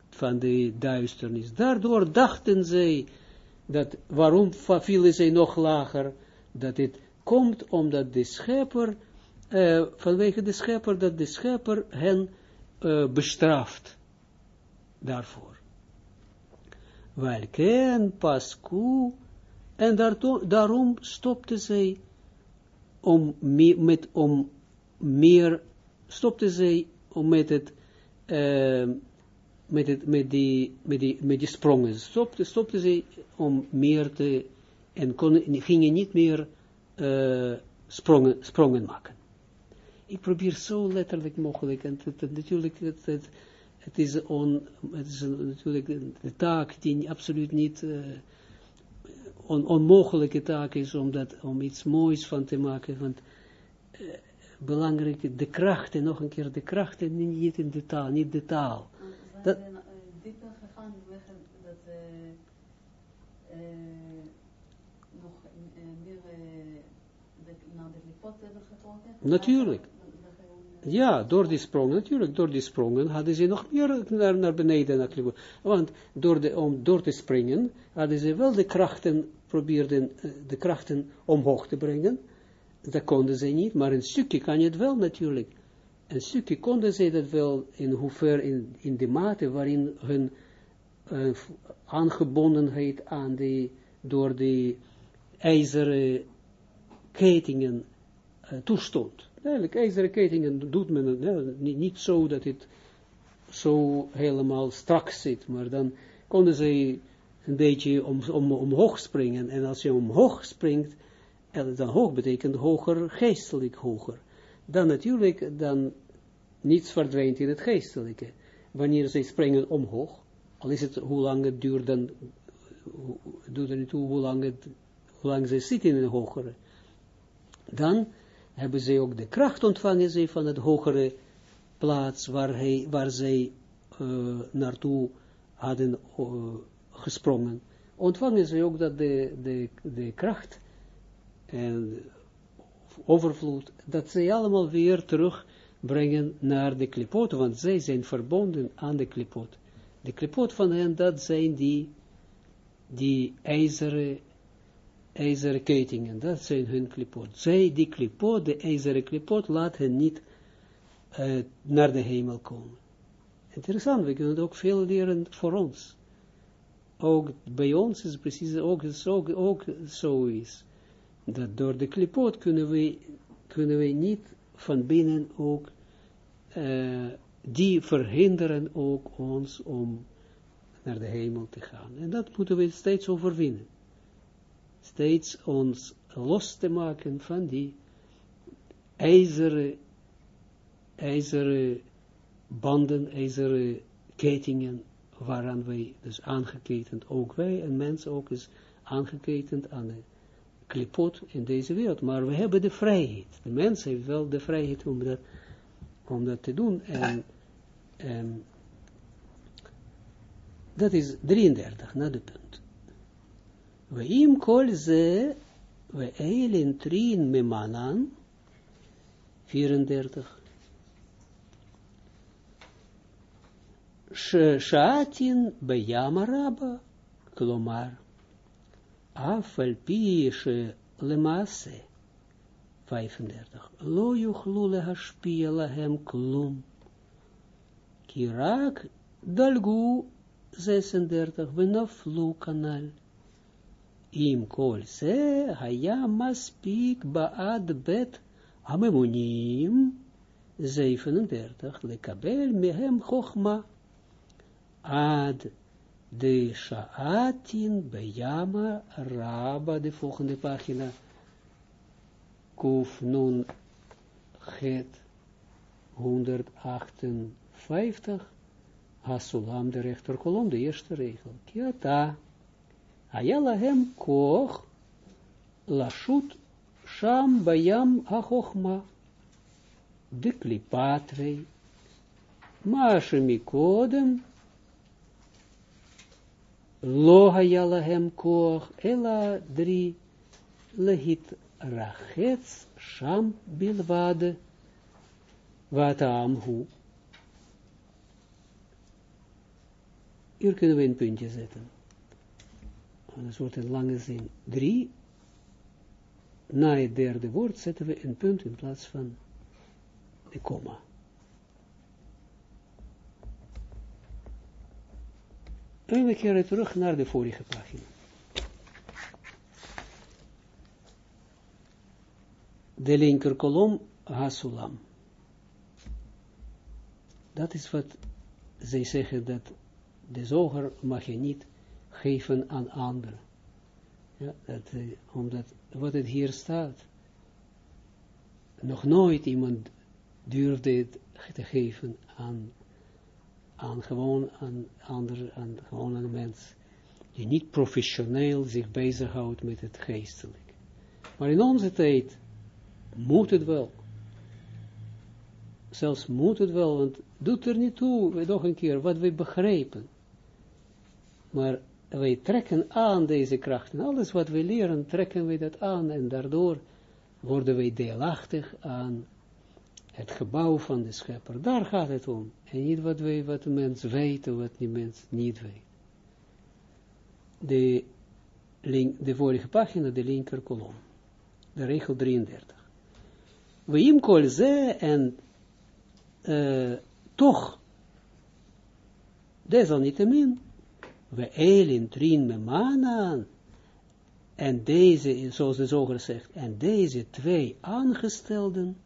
van de duisternis. Daardoor dachten zij, dat, waarom vielen zij nog lager, dat het komt omdat de schepper, uh, vanwege de schepper, dat de schepper hen uh, bestraft daarvoor. Welke pasku en daarom stopte zij om, met, om meer, stopte zij om met het, uh, met, het, met, die, met, die, met die sprongen, stopte, stopte zij om meer te, en kon, gingen niet meer uh, sprongen, sprongen maken. Ik probeer zo letterlijk mogelijk, en natuurlijk, het, het, het, is, on, het is natuurlijk de taak die absoluut niet... Uh, on, onmogelijke taak is om, dat, om iets moois van te maken, want uh, belangrijk, de krachten, nog een keer de krachten, niet in de taal, niet de taal. Dat, zijn dieper gegaan, dat uh, uh, nog meer naar de lipot hebben getrokken? Natuurlijk. Ja, door die sprongen, natuurlijk, door die sprongen hadden ze nog meer naar, naar beneden. Want door, de, om door te springen, hadden ze wel de krachten, probeerden de krachten omhoog te brengen, dat konden ze niet, maar een stukje kan je het wel natuurlijk. Een stukje konden ze dat wel in hoever, in, in de mate waarin hun uh, aangebondenheid aan die, door die ijzeren ketingen uh, toestond. Eigenlijk, ijzeren ketingen doet men niet, niet zo dat het zo helemaal strak zit, maar dan konden ze een beetje om, om, omhoog springen. En als je omhoog springt, en dan hoog betekent hoger, geestelijk hoger. Dan natuurlijk, dan niets verdwijnt in het geestelijke. Wanneer ze springen omhoog, al is het hoe lang het duurt, dan doet er niet toe hoe lang, het, hoe lang ze zitten in een hogere. Dan hebben ze ook de kracht ontvangen ze van het hogere plaats waar, hij, waar zij uh, naartoe hadden uh, gesprongen. Ontvangen ze ook dat de, de, de kracht en overvloed, dat zij allemaal weer terugbrengen naar de klipot, want zij zijn verbonden aan de klipot. De klipot van hen, dat zijn die, die ijzeren, ijzeren ketingen, dat zijn hun klipot. Zij, die klipot, de ijzeren klipot, laat hen niet uh, naar de hemel komen. Interessant, we kunnen ook veel leren voor ons. Ook bij ons is precies ook, ook, zo is. Dat door de klipot kunnen we, kunnen we niet van binnen ook uh, die verhinderen ook ons om naar de hemel te gaan. En dat moeten we steeds overwinnen. Steeds ons los te maken van die ijzeren, banden, ijzeren ketingen, waaraan wij dus aangeketend, ook wij, en mens ook is aangeketend aan de klipot in deze wereld. Maar we hebben de vrijheid. De mens heeft wel de vrijheid om dat, om dat te doen. En Um, dat is 33, na de punt. We im kol ze, we eilen trien memanan, 34. Shaatin beyamaraba, klomar, af al pi lemase, 35. Lo yuchlu lehashpia lahem klum. Kirak dalgu 36, venaflu kanal. Im kol se haya maspik baad bet amemunim 37, lekabel mehem chochma ad de shaatin bejama raba, de volgende pagina, kuf nun het 108 50, Hasulam, de rechterkolom, de eerste regel. Kiata, Ayala hem koch, Lashut, Sham, Bayam, Hachochma, de klipatrei, Mashemikodem, Lo Ayala hem koch, Ela drie, Lehit Rachets, Sham, Bilvade, Watamhu, Hier kunnen we een puntje zetten. Een lange zin. Drie. Na het derde woord zetten we een punt in plaats van de komma. En we keren terug naar de vorige pagina. De linker kolom, Hasulam. Dat is wat zij zeggen dat de zoger mag je niet geven aan anderen. Ja, uh, omdat wat het hier staat, nog nooit iemand durfde het te geven aan, aan gewoon aan ander, aan gewoon een mens, die niet professioneel zich bezighoudt met het geestelijk. Maar in onze tijd moet het wel. Zelfs moet het wel, want doet er niet toe, nog een keer, wat we begrijpen. Maar wij trekken aan deze krachten. Alles wat we leren, trekken we dat aan. En daardoor worden wij deelachtig aan het gebouw van de schepper. Daar gaat het om. En niet wat, wij, wat de mens weet, wat de mens niet weet. De, link, de vorige pagina, de linker kolom. De regel 33. we im kol ze, en uh, toch, desalniettemin, we elin trin me manan, en deze, zoals de zoger zegt, en deze twee aangestelden,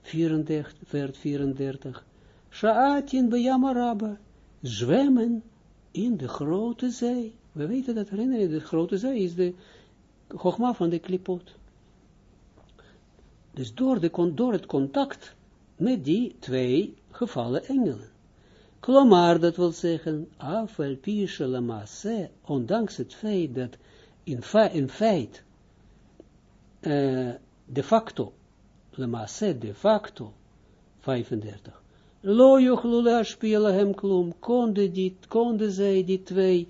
34, vers 34, Sha'atin beyamaraba, zwemmen in de grote zee. We weten dat, herinner je, de grote zee is de gogma van de klipot. Dus door, de, door het contact met die twee gevallen engelen. Klomar, dat wil zeggen, afel pische lamase, ondanks het feit dat in, fe, in feit, uh, de facto, lamase de facto, 35, lo jochlu spelen hem klum, konden, die, konden zij die twee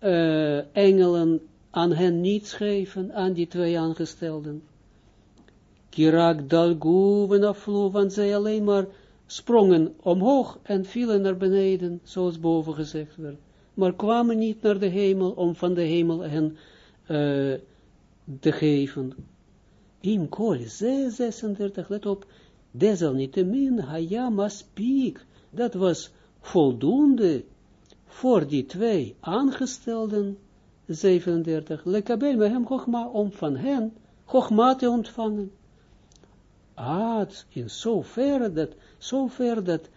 uh, engelen aan hen niets geven, aan die twee aangestelden. Kirak dalgu en afvloe, want zij alleen maar sprongen omhoog en vielen naar beneden, zoals boven gezegd werd. Maar kwamen niet naar de hemel, om van de hemel hen uh, te geven. In kol 36, let op, desalniettemin hayama speak, dat was voldoende voor die twee aangestelden, 37, lekabel me hem chogma, om van hen chogma te ontvangen. Ah, in zoverre dat, zover dat,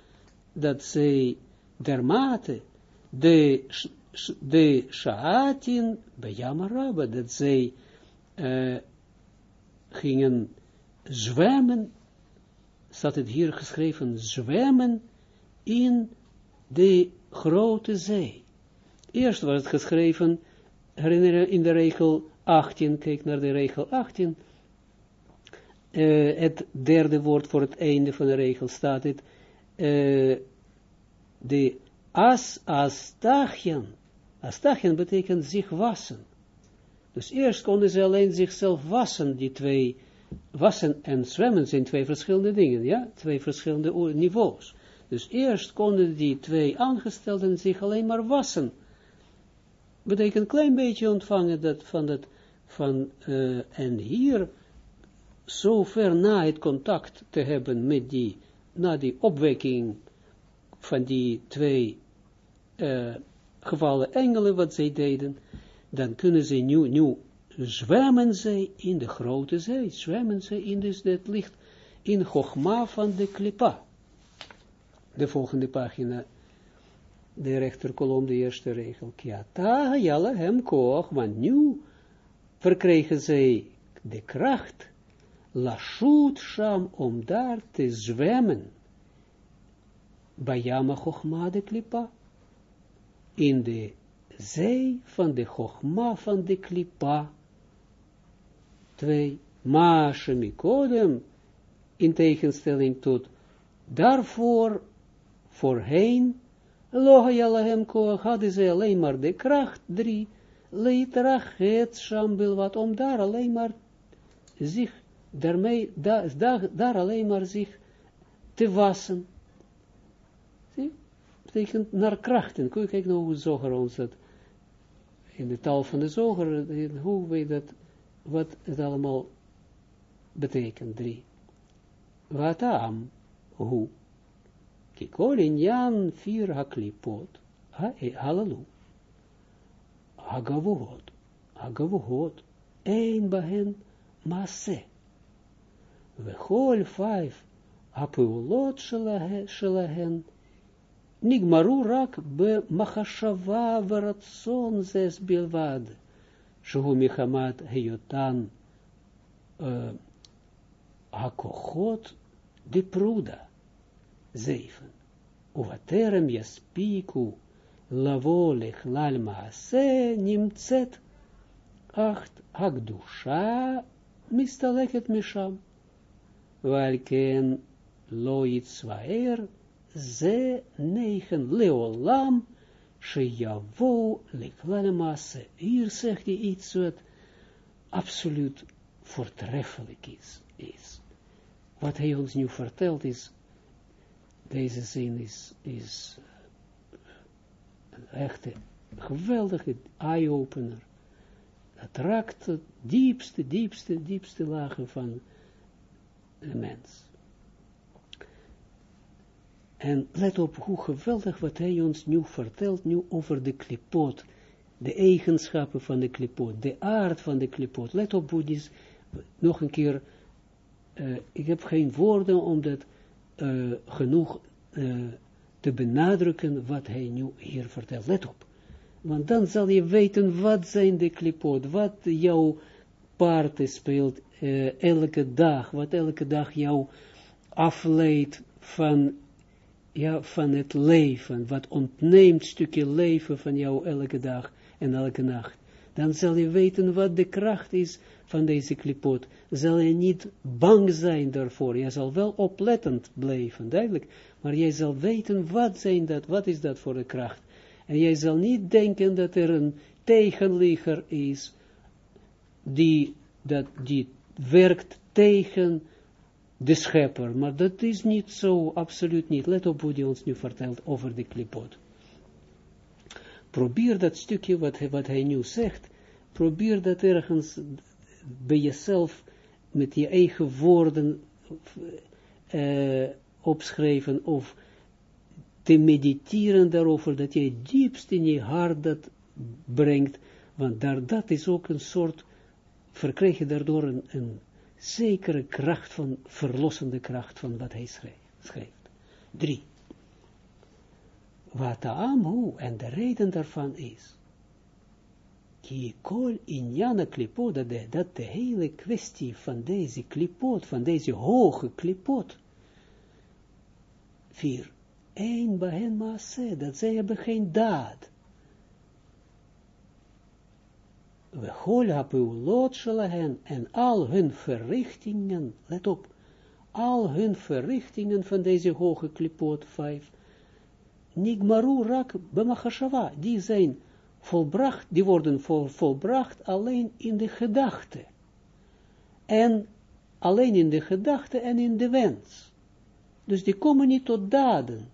dat zij dermate de, de shaatin bij Yamarabba, dat zij uh, gingen zwemmen, staat het hier geschreven, zwemmen in de grote zee. Eerst was het geschreven, herinner in de regel 18, kijk naar de regel 18, uh, het derde woord voor het einde van de regel staat het, uh, de as astachian, astachian betekent zich wassen. Dus eerst konden ze alleen zichzelf wassen, die twee, wassen en zwemmen zijn twee verschillende dingen, ja, twee verschillende niveaus. Dus eerst konden die twee aangestelden zich alleen maar wassen. Betekent een klein beetje ontvangen dat van dat, van, uh, en hier, zo ver na het contact te hebben met die, na die opwekking van die twee uh, gevallen engelen, wat zij deden, dan kunnen ze nu, nu zwemmen zij in de grote zee, zwemmen zij in dus het licht, in Chogma van de Klippa. De volgende pagina, de rechterkolom, de eerste regel. Kiata, jalla hem koch, want nu verkregen zij de kracht lashut sham, om daar te zwemmen, Bayama Chochma de Klippa, in de zee van de Chochma van de Klippa, twee, ma shemikodem, in tegenstelling tot daarvoor, voorheen, Lohayalahem koach, hadden ze alleen maar de kracht, drie, leitrachet shambel, wat om daar alleen maar zich daarmee, da, da, daar alleen maar zich te wassen. Zie? Betekent naar krachten. Kijken naar hoe zoger ons dat, in de taal van de zoger, hoe weet dat, wat het allemaal betekent, drie. Wat am, hoe? Kikol in Jan vier haklipot, halalu. Hagavuhot, hagavuhot, een bahen masse Vechol vijf הפעולות שלהן נגמרו רק במחשבה ורצון זס בלבד, שהוא מחמת היותן uh, הכוחות דפרודה, זייפן, ובטרם יספיקו לבוא לכלל מעשה, נמצאת אך הקדושה מסתלקת משם. welken loit zwaer, ze negen leolam, sheyavo leklalemasse. Hier zegt hij iets wat absoluut voortreffelijk is, is. Wat hij ons nu vertelt is, deze zin is, is een echte geweldige eye-opener. Het raakt het diepste, diepste, diepste lagen van een mens. En let op hoe geweldig wat hij ons nu vertelt, nu over de klipot, de eigenschappen van de klipot, de aard van de klipot. Let op, boeddhis, nog een keer, uh, ik heb geen woorden om dat uh, genoeg uh, te benadrukken wat hij nu hier vertelt. Let op. Want dan zal je weten wat zijn de klipot, wat jouw parten speelt uh, elke dag, wat elke dag jou afleidt van, ja, van het leven, wat ontneemt stukje leven van jou elke dag en elke nacht. Dan zal je weten wat de kracht is van deze klipot. Zal je niet bang zijn daarvoor. Je zal wel oplettend blijven, duidelijk. Maar jij zal weten wat zijn dat, wat is dat voor de kracht. En jij zal niet denken dat er een tegenligger is die, dat, die werkt tegen de schepper. Maar dat is niet zo, absoluut niet. Let op hoe hij ons nu vertelt over de klipot. Probeer dat stukje wat hij, wat hij nu zegt, probeer dat ergens bij jezelf met je eigen woorden uh, opschrijven of te mediteren daarover, dat jij diepst in je hart dat brengt, want daar, dat is ook een soort, verkrijg je daardoor een, een zekere kracht van, verlossende kracht van wat hij schrijft. Drie. Wat de en de reden daarvan is, ki kol injana klipot, dat de, dat de hele kwestie van deze klipot, van deze hoge klipot, vier, een bij hen maase, dat zij hebben geen daad. We hola peulot shalahen, en al hun verrichtingen, let op, al hun verrichtingen van deze hoge klipot, vijf, nigmaru rak b'machashava, die zijn volbracht, die worden vol, volbracht alleen in de gedachte. En alleen in de gedachte en in de wens. Dus die komen niet tot daden.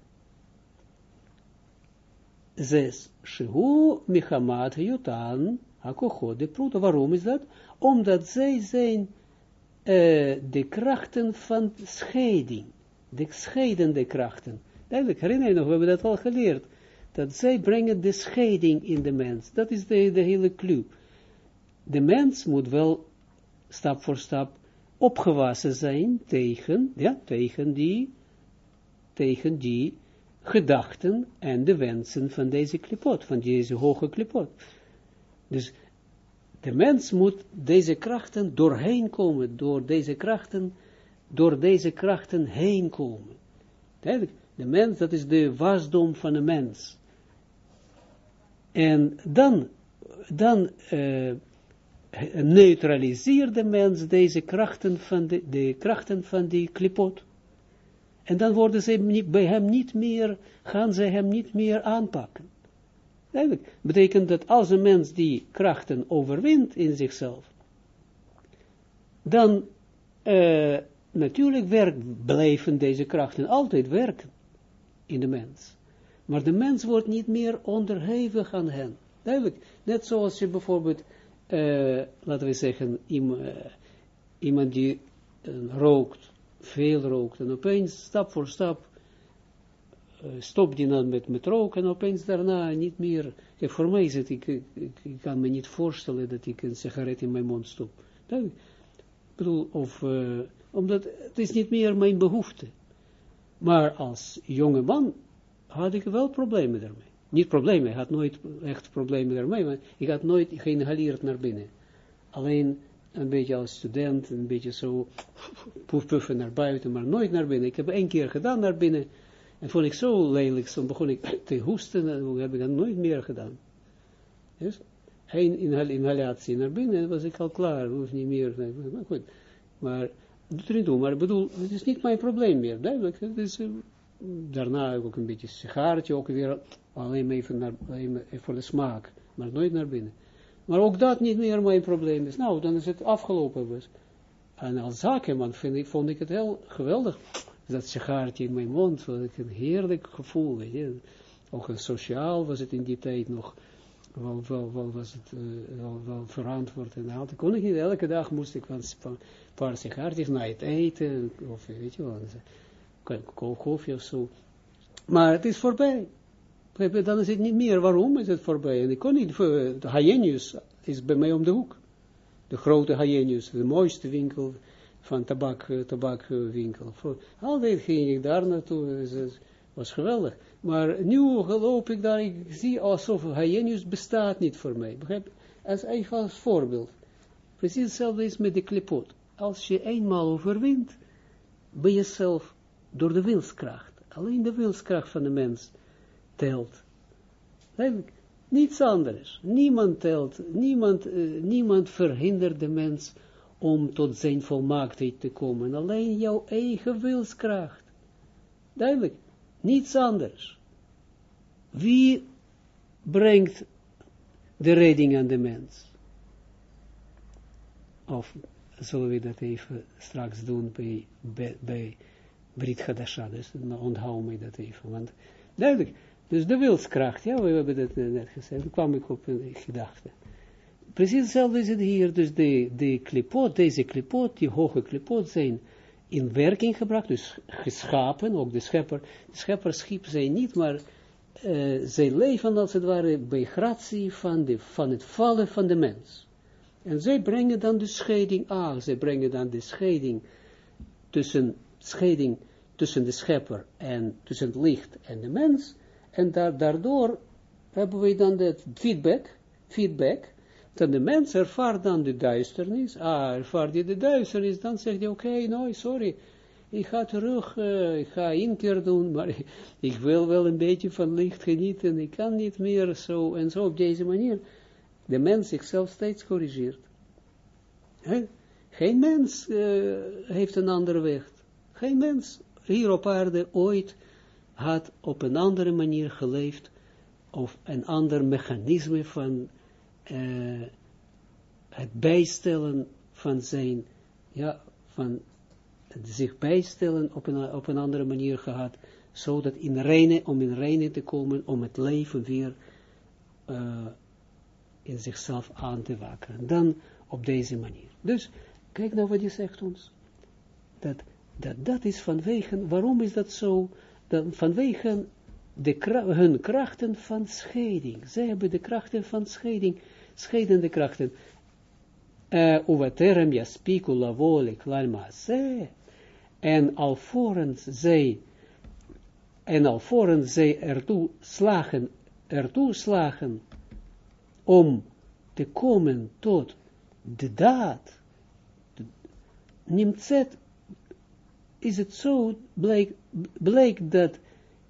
Zes, Shehu Michamat Yutan Hakocho de Pruta. Waarom is dat? Omdat zij zijn de krachten van scheiding. De scheidende krachten. Duidelijk, herinner je nog, we hebben dat al geleerd. Dat zij brengen de scheiding in de mens. Dat is de, de hele clue. De mens moet wel stap voor stap opgewassen zijn tegen, ja, tegen die, tegen die gedachten en de wensen van deze klipot, van deze hoge klipot. Dus de mens moet deze krachten doorheen komen, door deze krachten, door deze krachten heen komen. De mens, dat is de wasdom van de mens. En dan, dan uh, neutraliseert de mens deze krachten van de, de krachten van die klipot. En dan worden ze bij hem niet meer, gaan ze hem niet meer aanpakken. Eigenlijk betekent dat als een mens die krachten overwint in zichzelf, dan uh, natuurlijk blijven deze krachten altijd werken in de mens. Maar de mens wordt niet meer onderhevig aan hen. Duidelijk, net zoals je bijvoorbeeld, uh, laten we zeggen, iemand, uh, iemand die rookt, veel rookt, en opeens, stap voor stap, uh, stopt die dan met, met roken, en opeens daarna niet meer, ja, voor mij is ik, ik, kan me niet voorstellen dat ik een sigaret in mijn mond stop. Ik bedoel, of, uh, omdat het is niet meer mijn behoefte. Maar als jonge man had ik wel problemen daarmee. Niet problemen, ik had nooit echt problemen daarmee, maar ik had nooit geïnhaleerd naar binnen. Alleen een beetje als student, een beetje zo puffen naar buiten, maar nooit naar binnen. Ik heb één keer gedaan naar binnen, en vond ik zo lelijk, zo begon ik te hoesten, en heb ik dat nooit meer gedaan. Dus, inhalatie naar binnen, en was ik al klaar, hoef niet meer, maar goed. Maar, doet er niet toe, maar ik bedoel, het is niet mijn probleem meer, duidelijk. Het is, uh, daarna ook een beetje sigaartje, ook weer, alleen even, voor de smaak, maar nooit naar binnen. Maar ook dat niet meer mijn probleem is. Nou, dan is het afgelopen. Dus. En als zakenman vind ik, vond ik het heel geweldig. Dat sigaartje in mijn mond, was ik een heerlijk gevoel. Weet je. Ook sociaal was het in die tijd nog wel, was het uh, wel, verantwoord en altijd kon niet, elke dag moest ik van, een paar sigaretjes na het eten, of weet je wel, koffie of zo. Maar het is voorbij. Dan is het niet meer. Waarom is het voorbij? En ik kon niet, de Hyenius is bij mij om de hoek. De grote Hyenius, de mooiste winkel van tabak, eh, tabakwinkel. Altijd ging ik daar naartoe, het was geweldig. Maar nu loop ik daar, ik zie alsof Hyenius bestaat niet voor mij. Begrijp? Als, als voorbeeld. Precies hetzelfde is met de klipot. Als je eenmaal overwint, bij jezelf door de wilskracht. Alleen de wilskracht van de mens telt. Niets anders. Niemand telt, niemand, uh, niemand verhindert de mens om tot zijn volmaaktheid te komen. Alleen jouw eigen wilskracht. Duidelijk. Niets anders. Wie brengt de redding aan de mens? Of zullen we dat even straks doen bij, bij, Brit Hadasha, dus onthoud mij dat even, want duidelijk, dus de wilskracht, ja, we hebben dat net gezegd, toen kwam ik op een gedachte. Precies hetzelfde is het hier, dus de, de deze klipot, die hoge klipot zijn in werking gebracht, dus geschapen, ook de schepper, de schepper schiep zij niet, maar uh, zij leven als het ware bij gratie van, de, van het vallen van de mens. En zij brengen dan de scheiding aan, zij brengen dan de scheiding tussen, scheiding tussen de schepper en tussen het licht en de mens, en daardoor hebben we dan het feedback, feedback, dan de mens ervaart dan de duisternis, ah, ervaart hij de duisternis, dan zegt hij, oké, okay, no, sorry, ik ga terug, uh, ik ga één keer doen, maar ik, wil wel een beetje van licht genieten, ik kan niet meer zo, en zo op deze manier, de mens zichzelf steeds corrigeert. Geen mens uh, heeft een andere weg, geen mens hier op aarde ooit had op een andere manier geleefd, of een ander mechanisme van uh, het bijstellen van zijn, ja, van zich bijstellen op een, op een andere manier gehad, zodat in reine, om in reine te komen, om het leven weer uh, in zichzelf aan te wakkeren. Dan op deze manier. Dus, kijk nou wat je zegt ons. Dat, dat, dat is vanwege, waarom is dat zo? Dan vanwege de, hun krachten van scheiding. Zij hebben de krachten van scheiding scheidende krachten. Uh, Uvaterem jaspiku lavole klalma se. En alvorens zij, en alvorens zij ertoe slagen, ertoe slagen, om te komen tot de daad, nimtzet, is het zo, bleek, bleek dat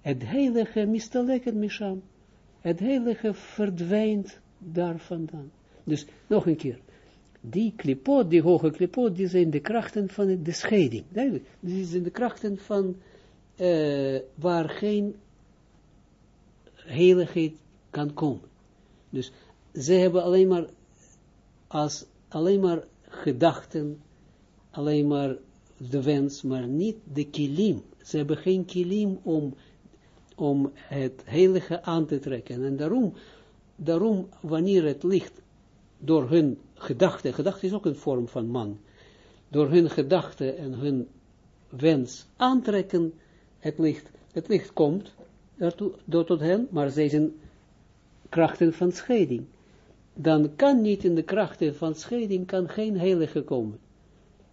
het heilige mistaleket misham, het heilige verdwijnt daar vandaan. Dus nog een keer. Die klipot, die hoge klipot, die zijn de krachten van de scheiding. Duidelijk. Die zijn de krachten van uh, waar geen heiligheid kan komen. Dus ze hebben alleen maar als alleen maar gedachten, alleen maar de wens, maar niet de kilim. Ze hebben geen kilim om, om het heilige aan te trekken. En daarom daarom, wanneer het licht door hun gedachte, gedachte is ook een vorm van man, door hun gedachte en hun wens aantrekken, het licht, het licht komt ertoe, door tot hen, maar zij zijn krachten van scheiding. Dan kan niet in de krachten van scheiding, kan geen heilige komen.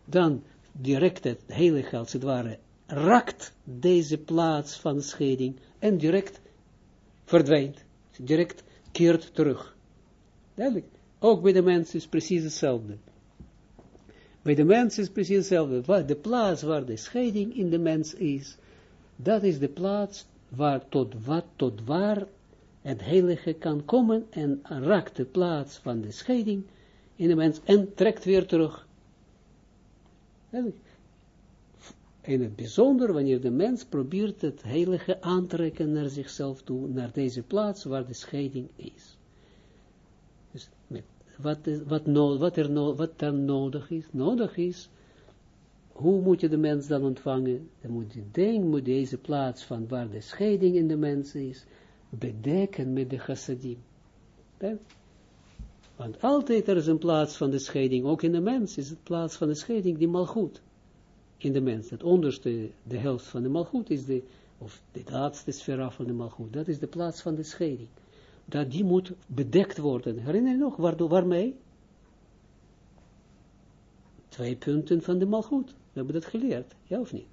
Dan direct het heilige, als het ware, raakt deze plaats van scheiding en direct verdwijnt. Direct keert terug. Duidelijk. Ook bij de mens is precies hetzelfde. Bij de mens is precies hetzelfde. De plaats waar de scheiding in de mens is, dat is de plaats waar tot wat, tot waar het heilige kan komen en raakt de plaats van de scheiding in de mens en trekt weer terug. In het bijzonder wanneer de mens probeert het heilige aantrekken naar zichzelf toe, naar deze plaats waar de scheiding is. Dus wat, wat, no, wat, er wat dan nodig is? Nodig is, hoe moet je de mens dan ontvangen? Dan moet je denken, moet deze plaats van waar de scheiding in de mens is, bedekken met de chassadim. Want altijd er is een plaats van de scheiding, ook in de mens is het plaats van de scheiding die malgoed in de mens. Het onderste, de helft van de malgoed is de, of de laatste sfera van de malgoed, dat is de plaats van de scheiding. Dat die moet bedekt worden. Herinner je nog, waardoor, waarmee? Twee punten van de malgoed. We hebben dat geleerd, ja of niet?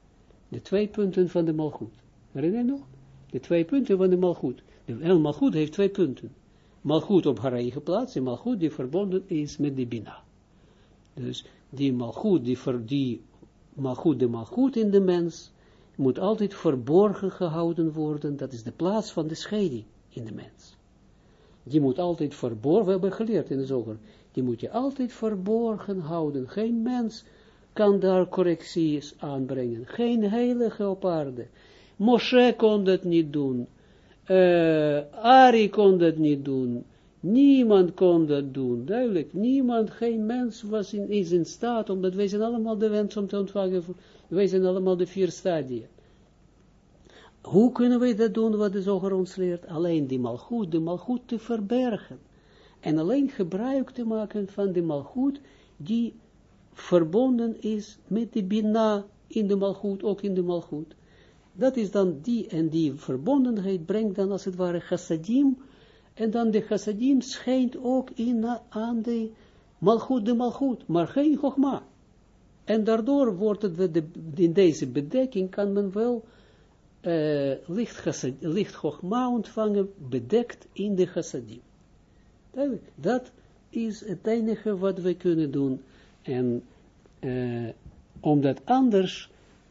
De twee punten van de malgoed. Herinner je nog? De twee punten van de malgoed. De malgoed heeft twee punten. Malgoed op haar eigen plaats en malgoed die verbonden is met de bina. Dus die malgoed, die, ver, die malgoed, de malgoed in de mens, moet altijd verborgen gehouden worden. Dat is de plaats van de scheiding in de mens. Die moet altijd verborgen, we hebben geleerd in de zoger, die moet je altijd verborgen houden. Geen mens kan daar correcties aanbrengen. Geen heilige op aarde. Moshe kon dat niet doen. Uh, Ari kon dat niet doen. Niemand kon dat doen. Duidelijk, niemand, geen mens was in, is in staat, omdat wij zijn allemaal de wens om te ontvangen. Wij zijn allemaal de vier stadia. Hoe kunnen wij dat doen, wat de zoger ons leert? Alleen die malgoed, de malgoed te verbergen. En alleen gebruik te maken van de malgoed, die verbonden is met de bina in de malgoed, ook in de malgoed. Dat is dan die en die verbondenheid brengt dan als het ware chassadim, en dan de chassadim schijnt ook in aan de malgoed, de malgoed, maar geen chogma. En daardoor wordt het, de, in deze bedekking kan men wel uh, licht, licht chogma ontvangen, bedekt in de chassadim. Dat is het enige wat we kunnen doen. En uh, omdat anders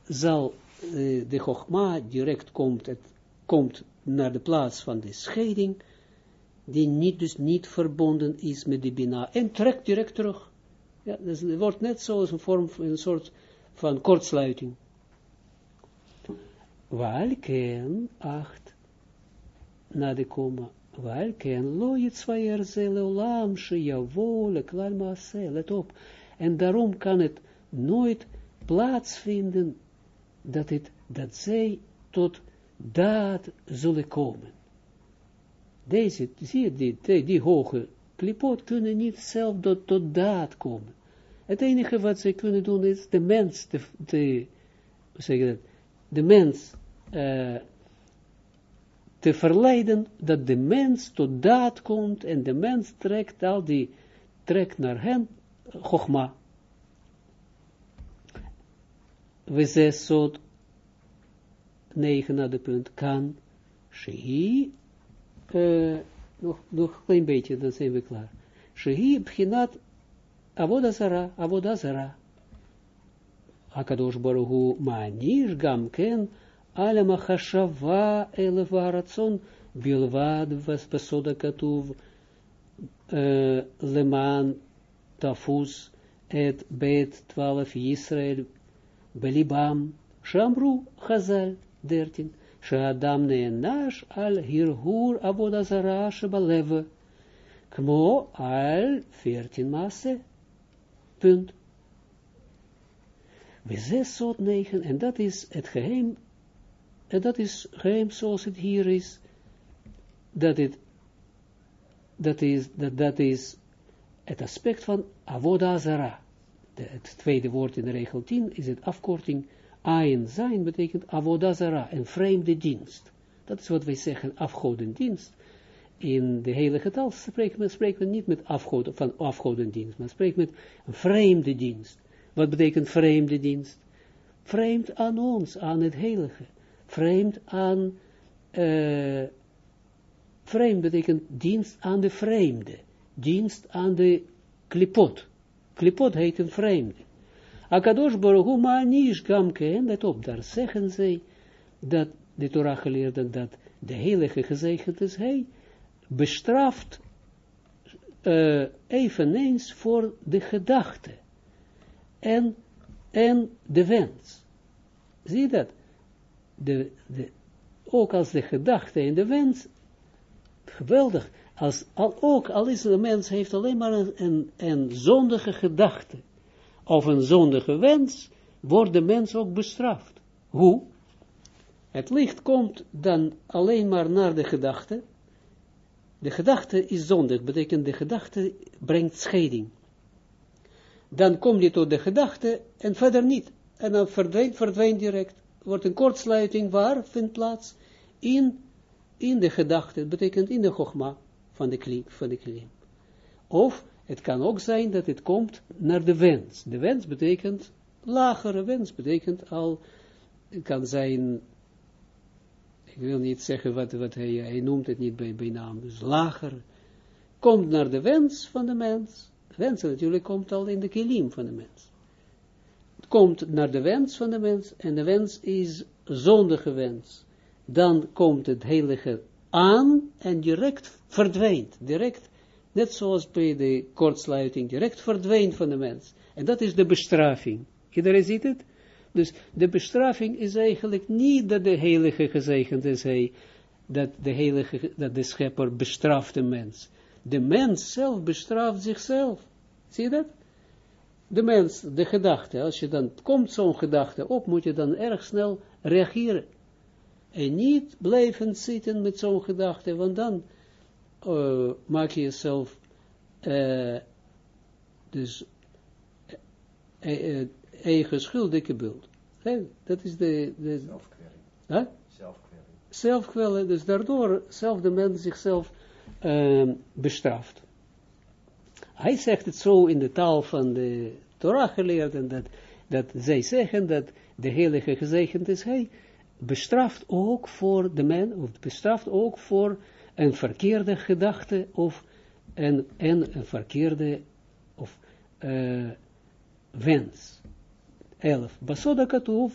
zal uh, de Chogma direct komt, het komt naar de plaats van de scheiding, die niet, dus niet verbonden is met de Bina, en trekt direct terug. Ja, dus het wordt net zoals een vorm, een soort van kortsluiting. Walken, acht, na de komma, Walken, lo yitzvayer ze leolam, sheyavo, leklal maase, let op. En daarom kan het nooit plaatsvinden dat, het, dat zij tot daad zullen komen. Deze, zie je, die, die, hoge klipot kunnen niet zelf tot, tot daad komen. Het enige wat zij kunnen doen is de mens, de, de, zeg dat, de mens uh, te verleiden dat de mens tot daad komt en de mens trekt al die, trekt naar hen, Chogma. We zes soort negen naar de punt kan, shehi, uh, nog, nog een klein beetje, dan zijn we klaar. Shehi, bchinat, avodazara, avodazara. Akadosh Baruch Hu, manish gam ken, alle machashava elevaratzon, bilvad was besoda katuv, leman tafus, et bet 12 Israël, belibam, shamru, chazal, 13, Sheadam neenash al hirhur abodazara shebaleve, kmo al 14 masse, punt. Zes soort negen, en dat is het geheim, en dat is geheim zoals het hier is, dat het, dat is, dat, dat is het aspect van avodazara. Het tweede woord in de regel 10 is het afkorting Ain zijn betekent avodazara, een vreemde dienst. Dat is wat wij zeggen, afgodendienst. In de hele getal spreekt men, spreekt men niet met afgoden, van afgodendienst, maar spreekt met een vreemde dienst. Wat betekent vreemde dienst? Vreemd aan ons, aan het heilige. Vreemd aan, uh, vreemd betekent dienst aan de vreemde. Dienst aan de klipot. Klipot heet een vreemde. Akadosh Baruch Manish Gamke, let op, daar zeggen zij, dat de Torah geleerden, dat de heilige gezegend is, hij bestraft uh, eveneens voor de gedachte en, en de wens. Zie je dat? De, de, ook als de gedachte en de wens, geweldig, als, al, ook al is de mens heeft alleen maar een, een, een zondige gedachte, of een zondige wens, wordt de mens ook bestraft. Hoe? Het licht komt dan alleen maar naar de gedachte, de gedachte is zondig, betekent de gedachte brengt scheiding. Dan kom je tot de gedachte en verder niet. En dan verdwijnt, verdwijnt direct. Wordt een kortsluiting waar vindt plaats? In, in de gedachte, betekent in de gogma van de klim. Van de klim. Of het kan ook zijn dat het komt naar de wens. De wens betekent, lagere wens betekent al, het kan zijn ik wil niet zeggen wat, wat hij, hij noemt het niet bij, naam, dus lager, komt naar de wens van de mens. Wens natuurlijk komt al in de kilim van de mens. Het komt naar de wens van de mens, en de wens is zondige wens. Dan komt het heilige aan, en direct verdwijnt, direct, net zoals bij de kortsluiting, direct verdwijnt van de mens. En dat is de bestraffing. Iedereen ziet het? Dus de bestraffing is eigenlijk niet dat de heilige gezegend is, hij, dat de heilige, dat de schepper bestraft de mens. De mens zelf bestraft zichzelf. Zie je dat? De mens, de gedachte, als je dan, komt zo'n gedachte op, moet je dan erg snel reageren. En niet blijven zitten met zo'n gedachte, want dan uh, maak je jezelf, uh, dus, uh, eigen schuldige bult. Dat is de... de Zelfkwelling. Huh? Zelfkwelling. Dus daardoor zelf de mens zichzelf uh, bestraft. Hij zegt het zo in de taal van de Torah geleerden, dat, dat zij zeggen dat de heilige gezegend is, hij bestraft ook voor de mens, of bestraft ook voor een verkeerde gedachte, of een, en een verkeerde, of uh, wens. 11. Basoda Katuv,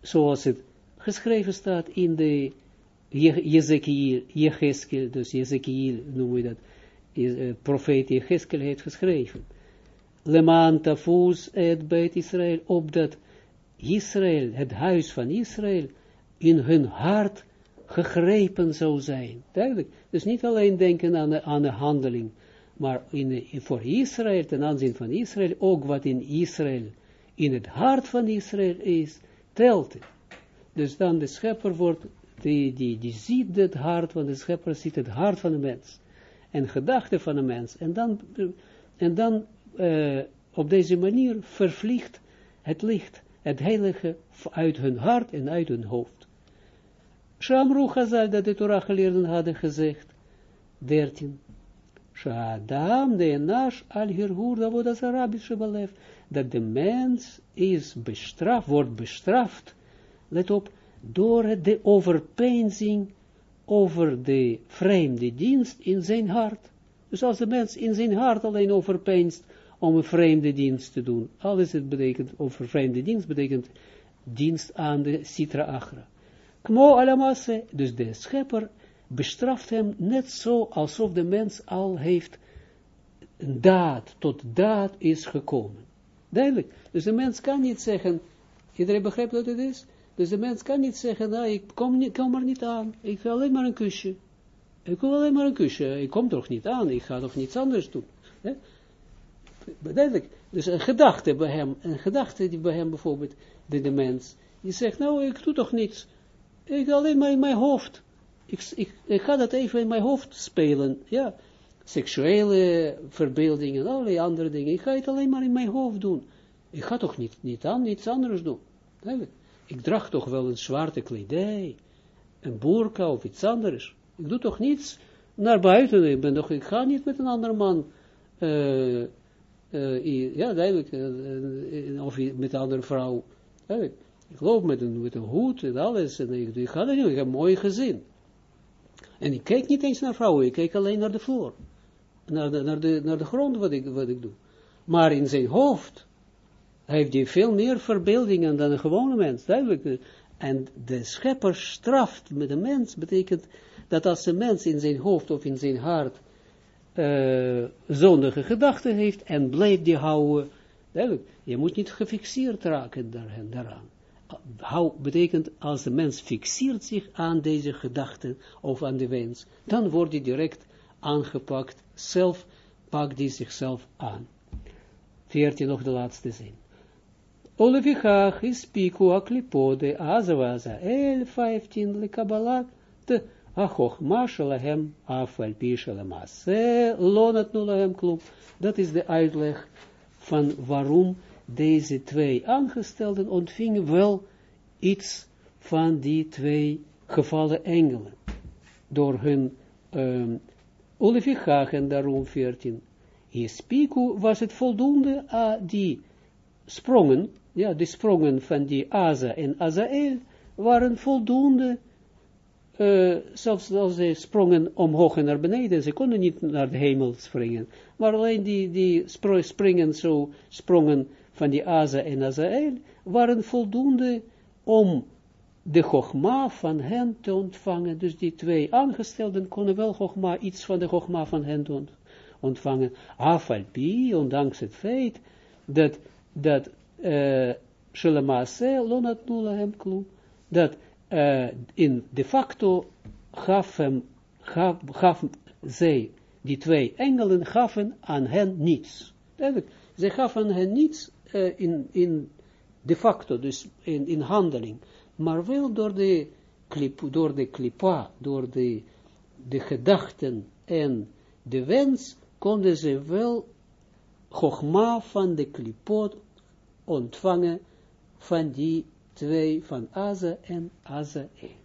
zoals het geschreven staat in de Jezekiel, Jecheskel, dus Jezekiel noemen we dat, uh, profeet Jecheskel heeft geschreven. Leman tafuz et beit Israël, opdat Israël, het huis van Israël, in hun hart gegrepen zou zijn. Duidelijk. Dus niet alleen denken aan de, aan de handeling, maar in, voor Israël, ten aanzien van Israël, ook wat in Israël in het hart van Israël is, telt. Dus dan de schepper wordt, die, die, die ziet het hart van de schepper, ziet het hart van de mens. En gedachten van de mens. En dan, en dan uh, op deze manier vervliegt het licht, het heilige, uit hun hart en uit hun hoofd. Shamru Chazal, dat de Torah geleerden hadden gezegd, 13. Shadam de nash al hirhur, dat wordt als Arabische belef dat de mens is bestraft, wordt bestraft, let op, door de overpeinzing over de vreemde dienst in zijn hart. Dus als de mens in zijn hart alleen overpeinst om een vreemde dienst te doen, alles het betekent, over vreemde dienst betekent dienst aan de Sitra Achra. Kmo alamasse, dus de schepper bestraft hem net zo alsof de mens al heeft een daad, tot daad is gekomen. Duidelijk. Dus de mens kan niet zeggen, iedereen begrijpt wat het is? Dus de mens kan niet zeggen, nou, ik kom, niet, er niet aan, ik wil alleen maar een kusje. Ik wil alleen maar een kusje, ik kom toch niet aan, ik ga toch niets anders doen. Duidelijk. Dus een gedachte bij hem, een gedachte die bij hem bijvoorbeeld, de, de mens, die zegt, nou, ik doe toch niets. Ik alleen maar in mijn hoofd. Ik, ik, ik ga dat even in mijn hoofd spelen, ja seksuele verbeeldingen, allerlei andere dingen. Ik ga het alleen maar in mijn hoofd doen. Ik ga toch niet, niet aan iets anders doen. Ik draag toch wel een zwarte kledij, een boerka of iets anders. Ik doe toch niets naar buiten. Ik, ben toch, ik ga niet met een ander man, uh, uh, ja, duidelijk, uh, of met een andere vrouw. Ik loop met een, met een hoed en alles. En ik, ik ga dat niet, ik heb een mooi gezin. En ik kijk niet eens naar vrouwen, ik kijk alleen naar de vloer naar de, naar de, naar de grond wat ik, wat ik doe. Maar in zijn hoofd heeft hij veel meer verbeeldingen dan een gewone mens, duidelijk. En de schepper straft met de mens, betekent dat als een mens in zijn hoofd of in zijn hart uh, zondige gedachten heeft en blijft die houden, duidelijk, je moet niet gefixeerd raken daaraan. Hou betekent als de mens fixeert zich aan deze gedachten of aan de wens, dan wordt hij direct aangepakt, zelf pakt die zichzelf aan. 14 nog de laatste zin. Olevichach is piku aklipode azawaza el 15 le kabbalah te Achochma shalahem afal pi shalamase, lonat nulahem klub. Dat is de uitleg van waarom deze twee aangestelden ontvingen wel iets van die twee gevallen engelen. Door hun um, en daarom 14. Hispiku was het voldoende aan die sprongen, ja, de sprongen van die Aza en Azael waren voldoende, uh, zelfs als ze sprongen omhoog en naar beneden, ze konden niet naar de hemel springen, maar alleen die, die springen zo, sprongen van die Aza en Azael, waren voldoende om de Chogma van hen te ontvangen. Dus die twee aangestelden konden wel Chogma, iets van de Chogma van hen ontvangen. Afalpi, ondanks het feit dat, dat, uh, Shalamaase, lonat dat uh, in de facto gaf hem, gaf, gaf die twee engelen gaven aan hen niets. Ze gaven hen niets uh, in, in de facto, dus in, in handeling maar wel door de, klip, door de klipa, door de, de gedachten en de wens, konden ze wel Chogma van de klipot ontvangen van die twee, van Aza en Aza 1.